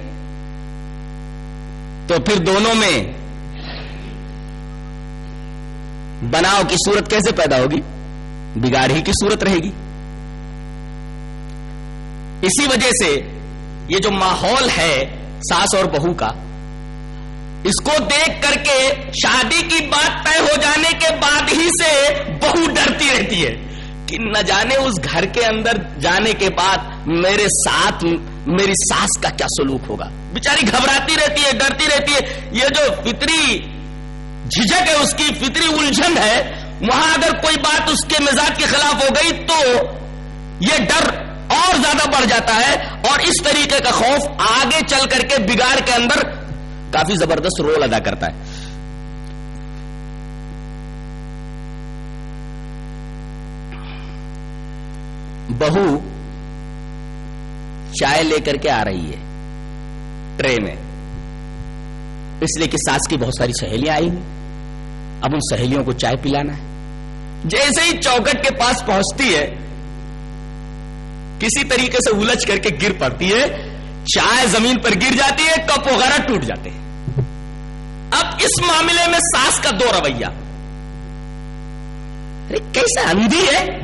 Speaker 4: تو پھر دونوں میں بناؤ کی صورت کیسے پیدا ہوگی؟ بگاڑ ہی کی صورت رہے گی۔ اسی وجہ سے یہ جو ماحول ہے ساس اور بہو کا، اس کو دیکھ کر کے شادی کی بات طے ہو جانے کے بعد ہی سے بہو ڈرتی رہتی ہے کہ نہ جانے اس گھر کے اندر جانے کے بعد میرے ساتھ، میری ساس کا کیا سلوک ہوگا۔ بیچاری گھبراتی رہتی ہے، ڈرتی رہتی ہے۔ یہ جو فطری جھجک ہے، اس کی فطری الجھن ہے، وہاں اگر کوئی بات اس کے مزاج کے خلاف ہو گئی تو یہ ڈر اور زیادہ بڑھ جاتا ہے۔ اور اس طریقے کا خوف آگے چل کر کے بگاڑ کے اندر کافی زبردست رول ادا کرتا ہے۔ بہو چائے لے کر کے آ رہی ہے۔ ٹرے میں اس لیے کہ ساس کی بہت ساری سہیلیاں آئی ہیں اب ان سہیلیوں کو چائے پلانا ہے۔ جیسے ہی چوکٹ کے پاس پہنچتی ہے، کسی طریقے سے الجھ کر کے گر پڑتی ہے۔ چائے زمین پر گر جاتی ہے کپ وغیرہ ٹوٹ جاتے ہیں۔ اب اس معاملے میں ساس کا دو رویہ۔ ارے کیسا اندھی ہے؟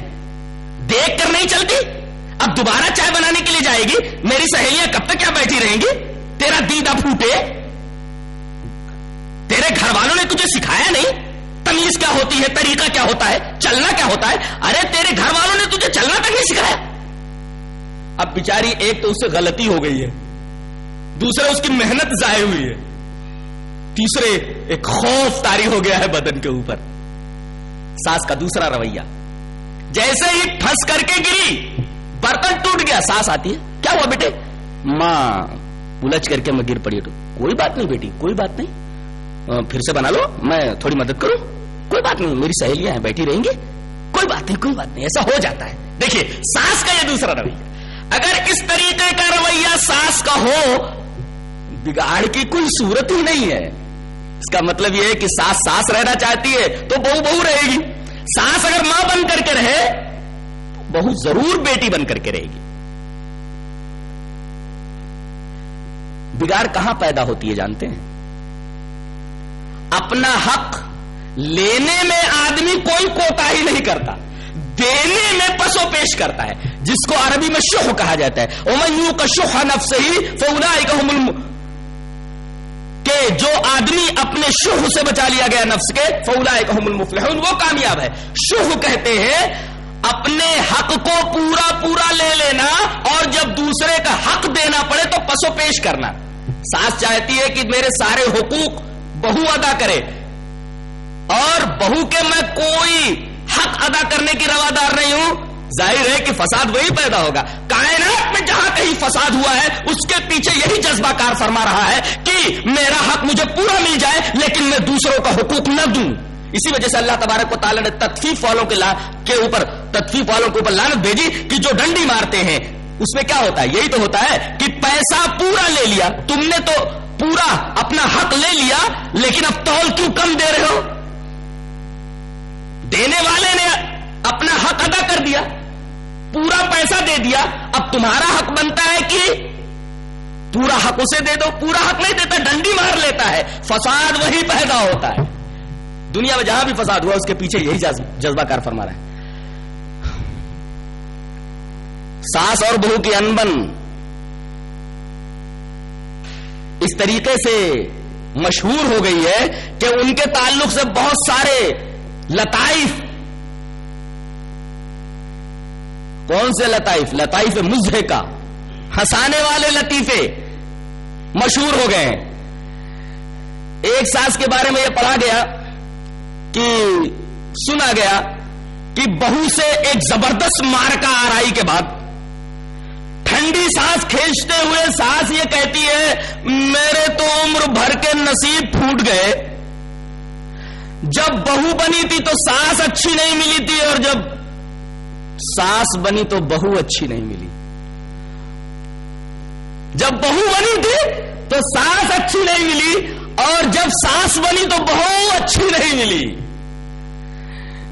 Speaker 4: دیکھ کر نہیں چلتی؟ اب دوبارہ چائے بنانے کے لیے جائے گی؟ میری سہیلیاں کب تک کیا بیٹھی رہیں گی؟ تیرا دیدا پھوٹے تیرے گھر والوں نے تجھے سکھایا نہیں؟ تمیز کیا ہوتی ہے؟ طریقہ کیا ہوتا ہے؟ چلنا کیا ہوتا ہے؟ ارے، تیرے گھر والوں نے تجھے چلنا تک نہیں سکھایا۔ اب بیچاری ایک تو اس سے غلطی ہو گئی ہے۔ دوسرے اس کی محنت ضائع ہوئی ہے۔ تیسرے ایک خوف تاری ہو گیا ہے بدن کے اوپر۔ ساس کا دوسرا رویہ۔ جیسے ہی پھنس کر کے گری، برتن ٹوٹ گیا، ساس آتی ہے۔ کیا ہوا بیٹے؟ ماں الجھ کر کے میں گر پڑی تو کوئی بات نہیں بیٹی، کوئی بات نہیں۔ پھر سے بنا لو، میں تھوڑی مدد کروں۔ کوئی بات نہیں، میری سہیلیاں ہیں، بیٹھی رہیں گی۔ کوئی بات نہیں، کوئی بات نہیں، ایسا ہو جاتا ہے۔ دیکھیے ساس کا یہ دوسرا رویہ۔ اگر اس طریقے کا رویہ ساس کا ہو، بگاڑ کی کوئی صورت ہی نہیں ہے۔ اس کا مطلب یہ ہے کہ ساس ساس رہنا چاہتی ہے تو بہو بہو رہے گی۔ ساس اگر ماں بن کر کے رہے، بہو ضرور بیٹی بن کر کے رہے گی۔ بگاڑ کہاں پیدا ہوتی ہے جانتے ہیں؟ اپنا حق لینے میں آدمی کوئی کوتا ہی نہیں کرتا، دینے میں پسو پیش کرتا ہے، جس کو عربی میں شوہ کہا جاتا ہے۔ امن کا شوہ نفس ہی فونا کہ جو آدمی اپنے شوہ سے بچا لیا گیا نفس کے فولا المفلحون، وہ کامیاب ہے۔ شوہ کہتے ہیں، اپنے حق کو پورا پورا لے لینا اور جب دوسرے کا حق دینا پڑے تو پسو پیش کرنا۔ ساس چاہتی ہے کہ میرے سارے حقوق بہو ادا کرے اور بہو کے میں کوئی حق ادا کرنے کی روادار نہیں ہوں۔ ظاہر ہے کہ فساد وہی پیدا ہوگا۔ کائنات میں جہاں کہیں فساد ہوا ہے، اس کے پیچھے یہی جذبہ کار فرما رہا ہے کہ میرا حق مجھے پورا مل جائے، لیکن میں دوسروں کا حقوق نہ دوں۔ اسی وجہ سے اللہ تبارک و تعالیٰ نے تطفیف والوں کے کے اوپر تطفیف والوں کے اوپر لانت بھیجی کہ جو ڈنڈی مارتے ہیں اس میں کیا ہوتا ہے؟ یہی تو ہوتا ہے کہ پیسہ پورا لے لیا۔ تم نے تو پورا اپنا حق لے لیا، لیکن اب تول کیوں کم دے رہے ہو؟ دینے والے نے اپنا حق ادا کر دیا، پورا پیسہ دے دیا۔ اب تمہارا حق بنتا ہے کہ پورا حق اسے دے دو، پورا حق نہیں دیتا، ڈنڈی مار لیتا ہے۔ فساد وہی پیدا ہوتا ہے۔ دنیا میں جہاں بھی فساد ہوا، اس کے پیچھے یہی جذبہ کار فرما رہا ہے۔ ساس اور بہو کی انبن۔ اس طریقے سے مشہور ہو گئی ہے کہ ان کے تعلق سے بہت سارے لطائف۔ کون سے لطائف؟ لطائف مزہ کا ہنسانے والے لطیفے مشہور ہو گئے ہیں۔ ایک ساس کے بارے میں یہ پڑھا گیا کہ سنا گیا کہ بہو سے ایک زبردست مارکا آرائی کے بعد ٹھنڈی سانس کھینچتے ہوئے سانس یہ کہتی ہے، میرے تو عمر بھر کے نصیب پھوٹ گئے۔ جب بہو بنی تھی تو سانس اچھی نہیں ملی تھی، اور جب ساس بنی تو بہو اچھی نہیں ملی۔ جب بہو بنی تھی تو ساس اچھی نہیں ملی، اور جب ساس بنی تو بہو اچھی نہیں ملی۔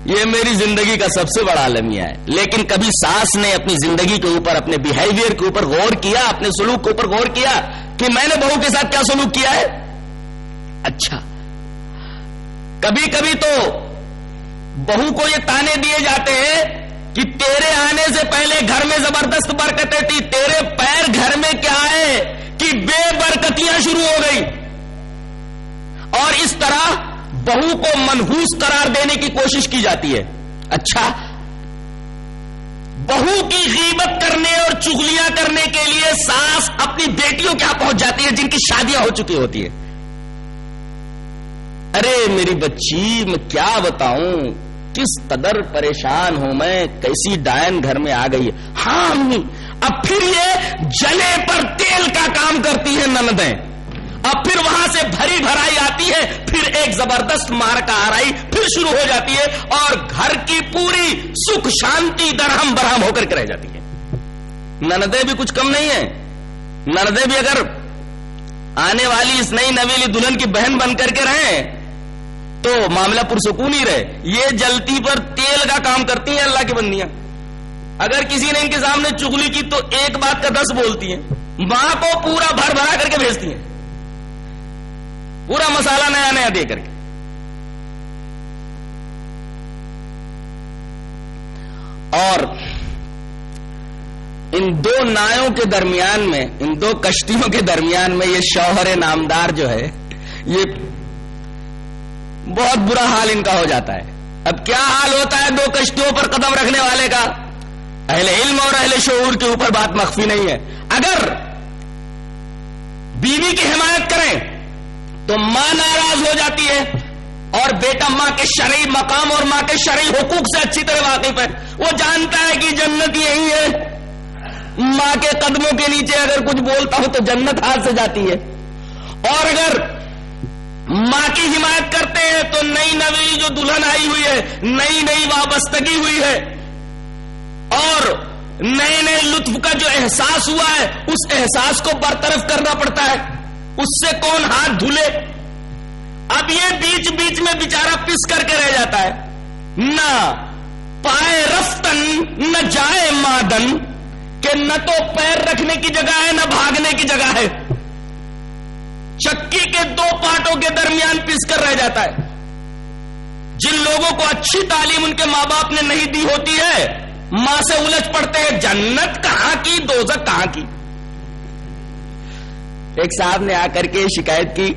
Speaker 4: یہ میری زندگی کا سب سے بڑا المیہ ہے۔ لیکن کبھی ساس نے اپنی زندگی کے اوپر، اپنے بہیویئر کے اوپر غور کیا، اپنے سلوک کے اوپر غور کیا کہ میں نے بہو کے ساتھ کیا سلوک کیا ہے؟ اچھا۔ کبھی کبھی تو بہو کو یہ تانے دیے جاتے ہیں کہ تیرے آنے سے پہلے گھر میں زبردست برکتیں تھی تیرے پیر گھر میں کیا ہے؟ کہ بے برکتیاں شروع ہو گئی اور اس طرح بہو کو منحوس قرار دینے کی کوشش کی جاتی ہے۔ اچھا۔ بہو کی غیبت کرنے اور چگلیاں کرنے کے لیے ساس اپنی بیٹیوں کیا پہنچ جاتی ہے، جن کی شادیاں ہو چکی ہوتی ہے ارے میری بچی، میں کیا بتاؤں؟ کس قدر پریشان ہوں میں، کیسی ڈائن گھر میں آ گئی ہاں امی، اب پھر یہ جلے پر تیل کا کام کرتی ہے نندیں اب پھر وہاں سے بھری بھرائی آتی ہے، پھر ایک زبردست مار کا آرائی پھر شروع ہو جاتی ہے اور گھر کی پوری سکھ شانتی درہم برہم ہو کر کے رہ جاتی ہے۔ نندے بھی کچھ کم نہیں ہے نندے بھی اگر آنے والی اس نئی نویلی دلہن کی بہن بن کر کے رہیں، تو معاملہ پرسکون ہی رہے۔ یہ جلتی پر تیل کا کام کرتی ہیں اللہ کی بندیاں۔ اگر کسی نے ان کے سامنے چگلی کی تو ایک بات کا دس بولتی ہیں۔ ماں کو پورا بھر بھرا کر کے بھیجتی ہیں۔ پورا مسالہ نیا نیا دے کر کے۔ اور ان دو نایوں کے درمیان میں، ان دو کشتیوں کے درمیان میں یہ شوہر نامدار جو ہے، یہ بہت برا حال ان کا ہو جاتا ہے۔ اب کیا حال ہوتا ہے دو کشتیوں پر قدم رکھنے والے کا؟ اہل علم اور اہل شعور کے اوپر بات مخفی نہیں ہے۔ اگر بیوی کی حمایت کریں تو ماں ناراض ہو جاتی ہے اور بیٹا ماں کے شرعی مقام اور ماں کے شرعی حقوق سے اچھی طرح واقف ہے۔ وہ جانتا ہے کہ جنت یہی ہے۔ ماں کے قدموں کے نیچے اگر کچھ بولتا ہوں تو جنت ہاتھ سے جاتی ہے۔ اور اگر ماں کی حمایت کرتے ہیں تو نئی نوی جو دلہن آئی ہوئی ہے، نئی نئی وابستگی ہوئی ہے۔ اور نئے نئے لطف کا جو احساس ہوا ہے، اس احساس کو برطرف کرنا پڑتا ہے۔ اس سے کون ہاتھ دھلے؟ اب یہ بیچ بیچ میں بےچارا پس کر کے رہ جاتا ہے۔ نہ پائے رفتن، نہ جائے مادن، کہ نہ تو پیر رکھنے کی جگہ ہے، نہ بھاگنے کی جگہ ہے۔ چکی کے دو پارٹوں کے درمیان پس کر رہ جاتا ہے۔ جن لوگوں کو اچھی تعلیم ان کے ماں باپ نے نہیں دی ہوتی ہے، ماں سے الجھ پڑتے ہیں، جنت کہاں کی دوزک کہاں کی؟ ایک صاحب نے آ کر کے شکایت کی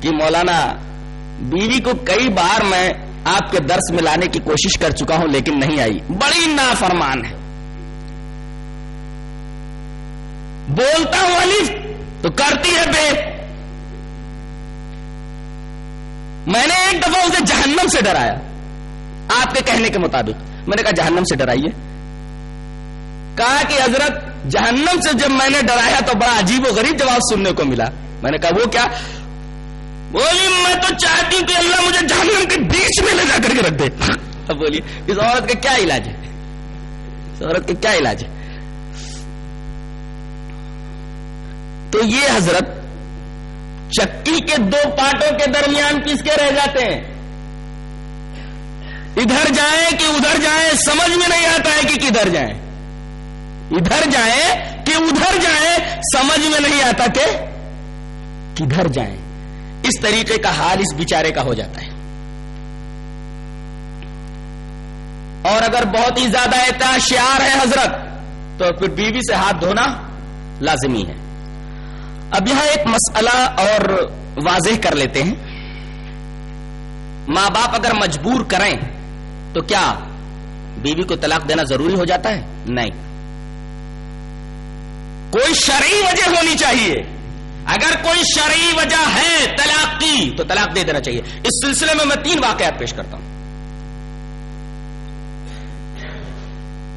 Speaker 4: کہ مولانا، بیوی کو کئی بار میں آپ کے درس میں لانے کی کوشش کر چکا ہوں لیکن نہیں آئی۔ بڑی نافرمان ہے۔ بولتا ہوں الف تو کرتی ہے بے۔ میں نے ایک دفعہ اسے جہنم سے ڈرایا۔ آپ کے کہنے کے مطابق۔ میں نے کہا، جہنم سے ڈرائیے۔ کہا کہ حضرت جہنم سے جب میں نے ڈرایا تو بڑا عجیب و غریب جواب سننے کو ملا۔ میں نے کہا، وہ کیا؟ بولی، میں تو چاہتی ہوں کہ اللہ مجھے جہنم کے بیچ میں لے جا کر کے رکھ دے۔ اب بولیے اس عورت کا کیا علاج ہے؟ اس عورت کا کیا علاج ہے؟ تو یہ حضرت چکی کے دو پارٹوں کے درمیان کس کے رہ جاتے ہیں؟ ادھر جائیں کہ ادھر جائیں، سمجھ میں نہیں آتا ہے کہ کدھر جائیں۔ ادھر جائیں کہ ادھر جائیں، سمجھ میں نہیں آتا کہ کدھر جائیں۔ اس طریقے کا حال اس بیچارے کا ہو جاتا ہے۔ اور اگر بہت ہی زیادہ احتیاط ہے حضرت، تو پھر بیوی سے ہاتھ دھونا لازمی ہے۔ اب یہاں ایک مسئلہ اور واضح کر لیتے ہیں۔ ماں باپ اگر مجبور کریں، تو کیا بیوی کو طلاق دینا ضروری ہو جاتا ہے؟ نہیں۔ کوئی شرعی وجہ ہونی چاہیے۔ اگر کوئی شرعی وجہ ہے طلاق کی، تو طلاق دے دینا چاہیے۔ اس سلسلے میں میں تین واقعات پیش کرتا ہوں۔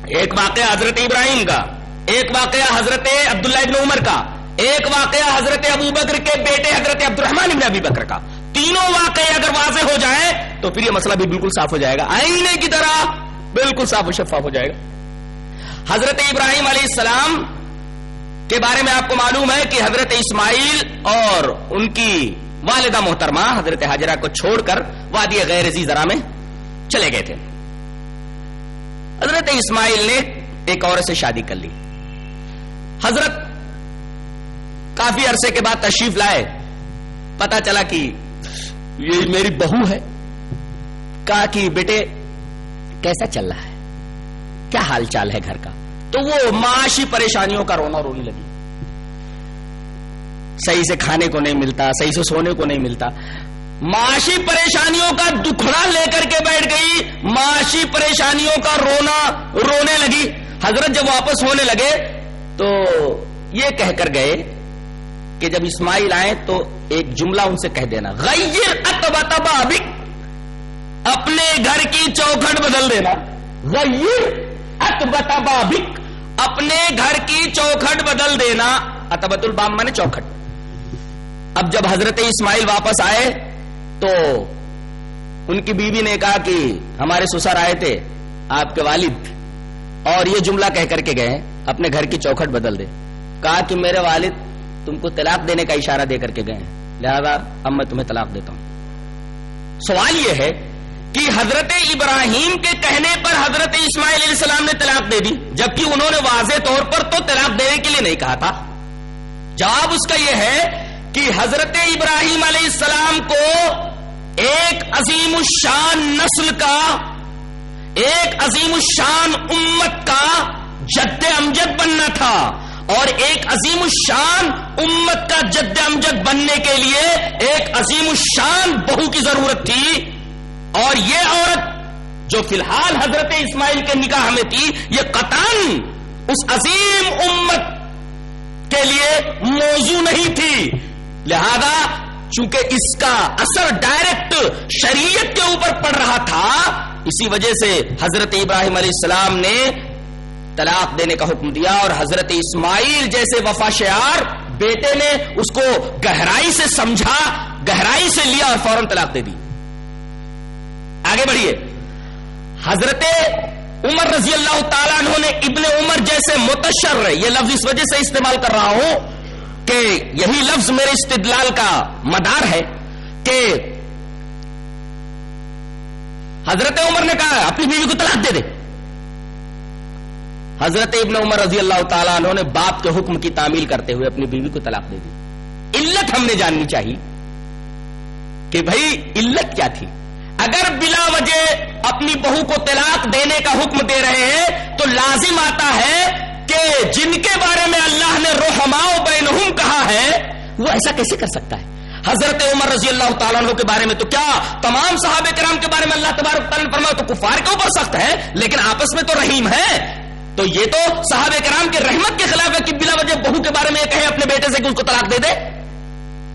Speaker 4: ایک واقعہ حضرت ابراہیم کا، ایک واقعہ حضرت عبداللہ ابن عمر کا، ایک واقعہ حضرت ابو بکر کے بیٹے حضرت عبد الرحمان ابن ابی بکر کا۔ تینوں واقعے اگر واضح ہو جائے تو پھر یہ مسئلہ بھی بالکل صاف ہو جائے گا۔ آئینے کی طرح بالکل صاف و شفاف ہو جائے گا۔ حضرت ابراہیم علیہ السلام کے بارے میں آپ کو معلوم ہے کہ حضرت اسماعیل اور ان کی والدہ محترمہ حضرت حاجرہ کو چھوڑ کر وادی غیر ذرا میں چلے گئے تھے۔ حضرت اسماعیل نے ایک عورت سے شادی کر لی۔ حضرت کافی عرصے کے بعد تشریف لائے۔ پتا چلا کہ یہ میری بہو ہے۔ کہا کہ بیٹے، کیسا چل رہا ہے؟ کیا حال چال ہے گھر کا؟ تو وہ معاشی پریشانیوں کا رونا رونی لگی۔ صحیح سے کھانے کو نہیں ملتا، صحیح سے سونے کو نہیں ملتا۔ معاشی پریشانیوں کا دکھڑا لے کر کے بیٹھ گئی، معاشی پریشانیوں کا رونا رونے لگی۔ حضرت جب واپس ہونے لگے تو یہ کہہ کر گئے کہ جب اسماعیل آئے تو ایک جملہ ان سے کہہ دینا۔ غیر اتبتبا بک، اپنے گھر کی چوکھٹ بدل دینا۔ غیر اتبتبا بک اپنے گھر کی چوکھٹ بدل دینا۔ اتبت البام نے چوکھٹ۔ اب جب حضرت اسماعیل واپس آئے تو ان کی بیوی نے کہا کہ ہمارے سسر آئے تھے، آپ کے والد۔ اور یہ جملہ کہہ کر کے گئے اپنے گھر کی چوکھٹ بدل دے۔ کہا کہ میرے والد، تم کو طلاق دینے کا اشارہ دے کر کے گئے لہذا اب میں تمہیں طلاق دیتا ہوں۔ سوال یہ ہے کہ حضرت ابراہیم کے کہنے پر حضرت اسماعیل علیہ السلام نے طلاق دے دی۔ جبکہ انہوں نے واضح طور پر تو طلاق دینے کے لیے نہیں کہا تھا۔ جواب اس کا یہ ہے کہ حضرت ابراہیم علیہ السلام کو ایک عظیم الشان نسل کا، ایک عظیم الشان امت کا جد امجد بننا تھا۔ اور ایک عظیم الشان امت کا جد امجد بننے کے لیے ایک عظیم الشان بہو کی ضرورت تھی۔ اور یہ عورت جو فی الحال حضرت اسماعیل کے نکاح میں تھی، یہ قطن اس عظیم امت کے لیے موضوع نہیں تھی۔ لہذا چونکہ اس کا اثر ڈائریکٹ شریعت کے اوپر پڑ رہا تھا، اسی وجہ سے حضرت ابراہیم علیہ السلام نے طلاق دینے کا حکم دیا اور حضرت اسماعیل جیسے وفا شعار بیٹے نے اس کو گہرائی سے سمجھا، گہرائی سے لیا اور فوراً طلاق دے دی۔ آگے بڑھیے۔ حضرت عمر رضی اللہ تعالیٰ عنہ نے ابن عمر جیسے متشر، یہ لفظ اس وجہ سے استعمال کر رہا ہوں کہ یہی لفظ میرے استدلال کا مدار ہے کہ حضرت عمر نے کہا، اپنی بیوی کو طلاق دے دے۔ حضرت ابن عمر رضی اللہ تعالیٰ عنہ نے باپ کے حکم کی تعمیل کرتے ہوئے اپنی بیوی کو طلاق دے دی۔ علت ہم نے جاننی چاہیے کہ بھائی، علت کیا تھی؟ اگر بلا وجہ اپنی بہو کو طلاق دینے کا حکم دے رہے ہیں، تو لازم آتا ہے کہ جن کے بارے میں اللہ نے روحماؤ بینہم کہا ہے، وہ ایسا کیسے کر سکتا ہے؟ حضرت عمر رضی اللہ تعالیٰ عنہ کے بارے میں تو کیا تمام صحابہ کرام کے بارے میں اللہ تبارک تعالیٰ فرمایا، تو کفار کے اوپر سخت ہے، لیکن آپس میں تو رحیم ہے۔ تو یہ تو صحابہ کرام کے رحمت کے خلاف ہے کہ بلا وجہ بہو کے بارے میں یہ کہے، اپنے بیٹے سے کہ اس کو طلاق دے دے۔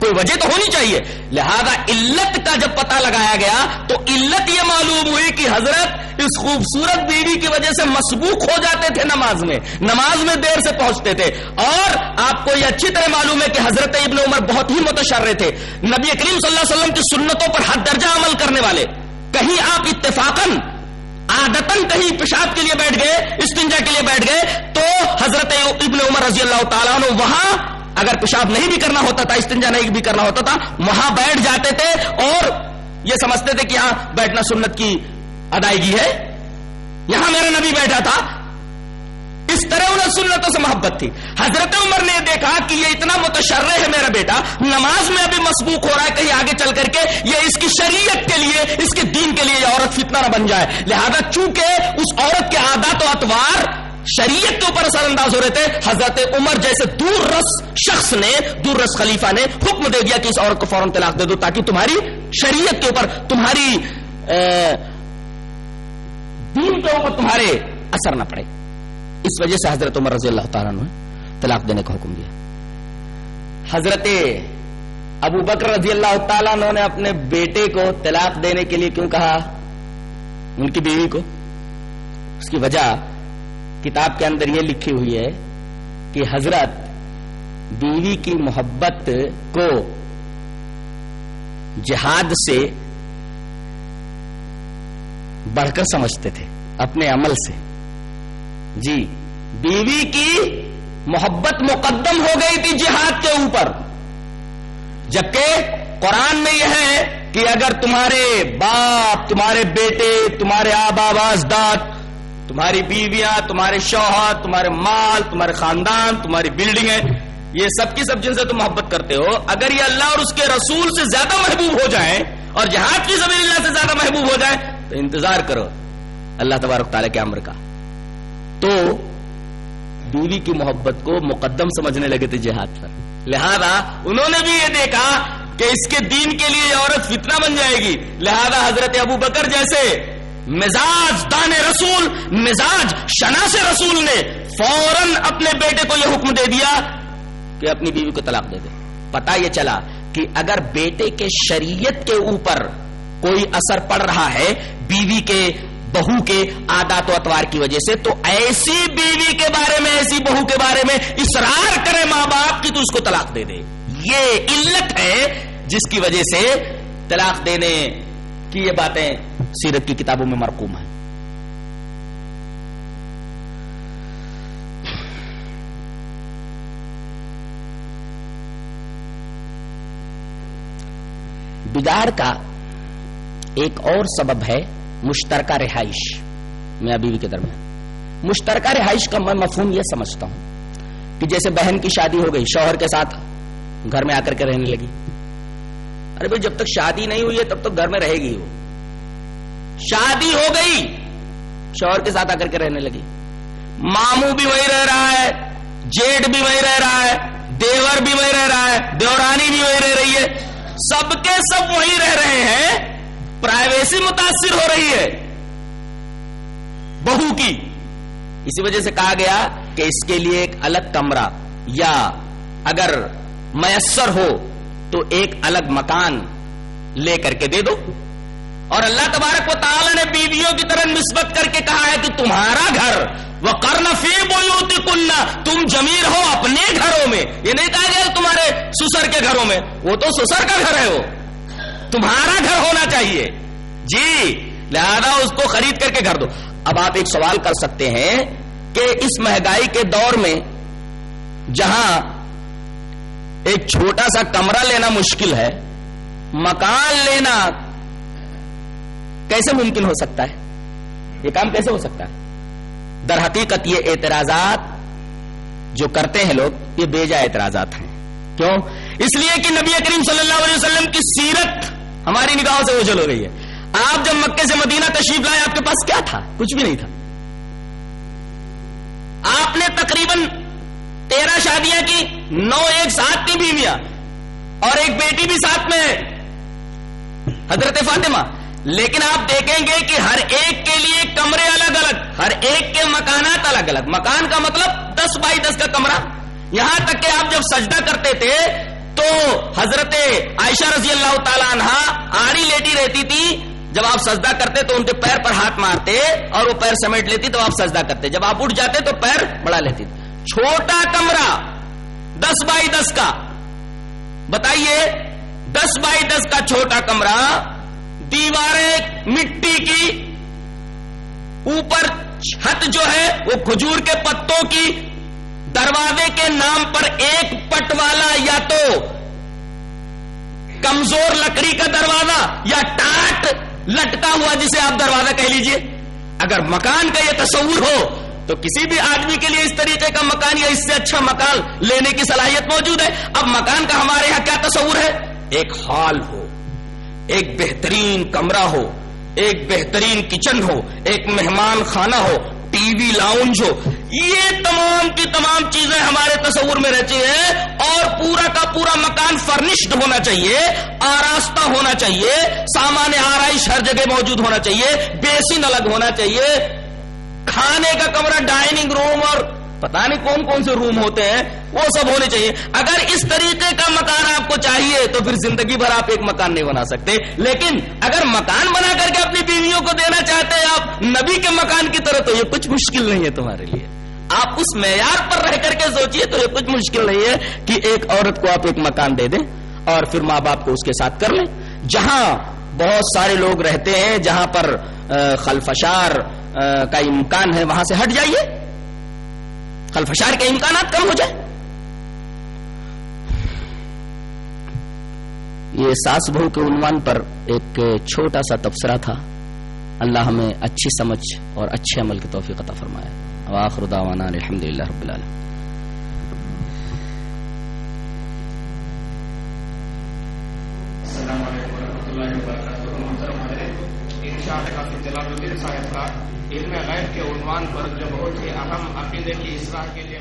Speaker 4: کوئی وجہ تو ہونی چاہیے۔ لہذا علت کا جب پتا لگایا گیا تو علت یہ معلوم ہوئی کہ حضرت اس خوبصورت بیوی کی وجہ سے مسبوق ہو جاتے تھے نماز میں۔ نماز میں دیر سے پہنچتے تھے۔ اور آپ کو یہ اچھی طرح معلوم ہے کہ حضرت ابن عمر بہت ہی متشرے تھے۔ نبی کریم صلی اللہ علیہ وسلم کی سنتوں پر حد درجہ عمل کرنے والے۔ کہیں آپ اتفاقن عادتن کہیں پیشاب کے لیے بیٹھ گئے، استنجا کے لیے بیٹھ گئے، تو حضرت ابن عمر رضی اللہ تعالیٰ عنہ وہاں اگر پیشاب نہیں بھی کرنا ہوتا تھا، استنجا نہیں بھی کرنا ہوتا تھا، وہاں بیٹھ جاتے تھے اور یہ سمجھتے تھے کہ یہاں بیٹھنا سنت کی ادائیگی ہے۔ یہاں میرا نبی بیٹھا تھا۔ اس طرح انہیں سنتوں سے محبت تھی۔ حضرت عمر نے دیکھا کہ یہ اتنا متشرع ہے میرا بیٹا، نماز میں ابھی مسبوق ہو رہا ہے، کہیں آگے چل کر کے یہ اس کی شریعت کے لیے، اس کے دین کے لیے یہ عورت فتنہ نہ بن جائے۔ لہذا چونکہ اس عورت کے عادات و اتوار شریعت کے اوپر اثر انداز ہو رہے تھے۔ حضرت عمر جیسے دور رس شخص نے دور رس خلیفہ نے حکم دے دیا کہ اس عورت کو فوراً طلاق دے دو تاکہ تمہاری شریعت کے اوپر تمہاری دین کے اوپر تمہارے اثر نہ پڑے۔ اس وجہ سے حضرت عمر رضی اللہ تعالیٰ نے طلاق دینے کا حکم دیا۔ حضرت ابو بکر رضی اللہ تعالیٰ نے اپنے بیٹے کو طلاق دینے کے لیے کیوں کہا؟ ان کی بیوی کو۔ اس کی وجہ کتاب کے اندر یہ لکھی ہوئی ہے کہ حضرت بیوی کی محبت کو جہاد سے بڑھ کر سمجھتے تھے، اپنے عمل سے۔ جی بیوی کی محبت مقدم ہو گئی تھی جہاد کے اوپر۔ جبکہ قرآن میں یہ ہے کہ اگر تمہارے باپ، تمہارے بیٹے، تمہارے آبا اجداد تمہاری بیویاں، تمہارے شوہر، تمہارے مال، تمہارے خاندان، تمہاری بلڈنگیں، یہ سب کی سب جن سے تم محبت کرتے ہو، اگر یہ اللہ اور اس کے رسول سے زیادہ محبوب ہو جائیں اور جہاد کی زمین اللہ سے زیادہ محبوب ہو جائے تو انتظار کرو، اللہ تبارک تعالیٰ کے امر کا۔ تو بیوی کی محبت کو مقدم سمجھنے لگے تھے جہاد پر۔ لہذا انہوں نے بھی یہ دیکھا کہ اس کے دین کے لیے یہ عورت فتنہ بن جائے گی۔ لہذا حضرت ابو بکر جیسے مزاج دان رسول، مزاج شناس رسول نے فوراً اپنے بیٹے کو یہ حکم دے دیا کہ اپنی بیوی کو طلاق دے دے۔ پتا یہ چلا کہ اگر بیٹے کے شریعت کے اوپر کوئی اثر پڑ رہا ہے بیوی کے، بہو کے عادات و اتوار کی وجہ سے، تو ایسی بیوی کے بارے میں، ایسی بہو کے بارے میں اصرار کرے ماں باپ کی تو اس کو طلاق دے دے۔ یہ علت ہے جس کی وجہ سے طلاق دینے کی یہ باتیں سیرت کی کتابوں میں مرکوم ہیں۔ بگاڑ کا ایک اور سبب ہے مشترکہ رہائش۔ میں بیوی کے درمیان مشترکہ رہائش کا میں مفہوم یہ سمجھتا ہوں کہ جیسے بہن کی شادی ہو گئی، شوہر کے ساتھ گھر میں آ کر کے رہنے لگی۔ ارے بھائی، جب تک شادی نہیں ہوئی ہے، تب تک گھر میں رہے گی وہ۔ شادی ہو گئی، شوہر کے ساتھ آ کر کے رہنے لگی۔ ماموں بھی وہی رہ رہا ہے جیٹ بھی وہی رہ رہا ہے، دیور بھی وہی رہ رہا ہے، دیورانی بھی وہی رہ رہی ہے۔ سب کے سب وہی رہ رہے ہیں، پرائیویسی متاثر ہو رہی ہے۔ بہو کی۔ اسی وجہ سے کہا گیا کہ اس کے لیے ایک الگ کمرہ، یا اگر میسر ہو تو ایک الگ مکان لے کر کے دے دو۔ اور اللہ تبارک و تعالی نے بیویوں کی طرح نسبت کر کے کہا ہے کہ تمہارا گھر وہ کرن فی بوتی کنہ تم جمیر ہو اپنے گھروں میں۔ یہ نہیں کہا گیا تمہارے سسر کے گھروں میں۔ وہ تو سسر کا گھر ہے وہ۔ تمہارا گھر ہونا چاہیے۔ جی لہذا اس کو خرید کر کے گھر دو۔ اب آپ ایک سوال کر سکتے ہیں کہ اس مہنگائی کے دور میں جہاں ایک چھوٹا سا کمرہ لینا مشکل ہے، مکان لینا کیسے ممکن ہو سکتا ہے؟ یہ کام کیسے ہو سکتا ہے؟ در حقیقت یہ اعتراضات جو کرتے ہیں لوگ، یہ بیجا اعتراضات ہیں۔ کیوں؟ اس لیے کہ نبی کریم صلی اللہ علیہ وسلم کی سیرت ہماری نگاہوں سے اوجل ہو گئی ہے۔ آپ جب مکے سے مدینہ تشریف لائے، آپ کے پاس کیا تھا؟ کچھ بھی نہیں تھا۔ آپ نے تقریباً تیرہ شادیاں کی، نو ایک ساتھ کی بیویاں، اور ایک بیٹی بھی ساتھ میں ہے۔ حضرت فاطمہ، لیکن آپ دیکھیں گے کہ ہر ایک کے لیے کمرے الگ الگ، ہر ایک کے مکانات الگ الگ۔ مکان کا مطلب دس بائی دس کا کمرہ۔ یہاں تک کہ آپ جب سجدہ کرتے تھے، تو حضرت عائشہ رضی اللہ تعالیٰ عنہ آڑی لیٹی رہتی تھی۔ جب آپ سجدہ کرتے تو ان کے پیر پر ہاتھ مارتے اور وہ پیر سمیٹ لیتی تو آپ سجدہ کرتے۔ جب آپ اٹھ جاتے تو پیر بڑھا لیتی۔ چھوٹا کمرہ دس بائی دس کا۔ بتائیے، دس بائی دس کا چھوٹا کمرہ دیواریں مٹی کی، اوپر چھت جو ہے وہ کھجور کے پتوں کی، دروازے کے نام پر ایک پٹ والا یا تو کمزور لکڑی کا دروازہ یا ٹاٹ لٹکا ہوا جسے آپ دروازہ کہہ لیجیے۔ اگر مکان کا یہ تصور ہو تو کسی بھی آدمی کے لیے اس طریقے کا مکان یا اس سے اچھا مکان لینے کی صلاحیت موجود ہے؟ اب مکان کا ہمارے یہاں کیا تصور ہے؟ ایک ہال ہو، ایک بہترین کمرہ ہو، ایک بہترین کچن ہو، ایک مہمان خانہ ہو، ٹی وی لاؤنج ہو، یہ تمام کی تمام چیزیں ہمارے تصور میں رہتی ہیں اور پورا کا پورا مکان فرنشڈ ہونا چاہیے، آراستہ ہونا چاہیے، سامان آرائش ہر جگہ موجود ہونا چاہیے، بیسن الگ ہونا چاہیے۔ کھانے کا کمرہ ڈائننگ روم اور پتا نہیں کون کون سے روم ہوتے ہیں، وہ سب ہونے چاہیے۔ اگر اس طریقے کا مکان آپ کو چاہیے تو پھر زندگی بھر آپ ایک مکان نہیں بنا سکتے۔ لیکن اگر مکان بنا کر کے اپنی بیویوں کو دینا چاہتے ہیں آپ نبی کے مکان کی طرح، تو یہ کچھ مشکل نہیں ہے تمہارے لیے۔ آپ اس معیار پر رہ کر کے سوچیے تو یہ کچھ مشکل نہیں ہے کہ ایک عورت کو آپ ایک مکان دے دیں اور پھر ماں باپ کو اس کے ساتھ کر لیں۔ جہاں بہت سارے لوگ رہتے ہیں، جہاں پر خلفشار کا امکان ہے وہاں سے ہٹ جائیے۔ خلفشار کے امکانات کم ہو جائے یہ ساس بہو کے عنوان پر ایک چھوٹا سا تبصرہ تھا۔ اللہ ہمیں اچھی سمجھ اور اچھے عمل کی توفیق عطا فرمایا واخر دعوانا الحمد للہ رب العالمین۔
Speaker 5: السلام علیکم ورحمۃ اللہ وبرکاتہ۔ محترم حضرت ارشاد کا جلال الدین صاحب کا علم غیب کے عنوان پر جو بہت ہی اہم عقیدے کی اصلاح کے لیے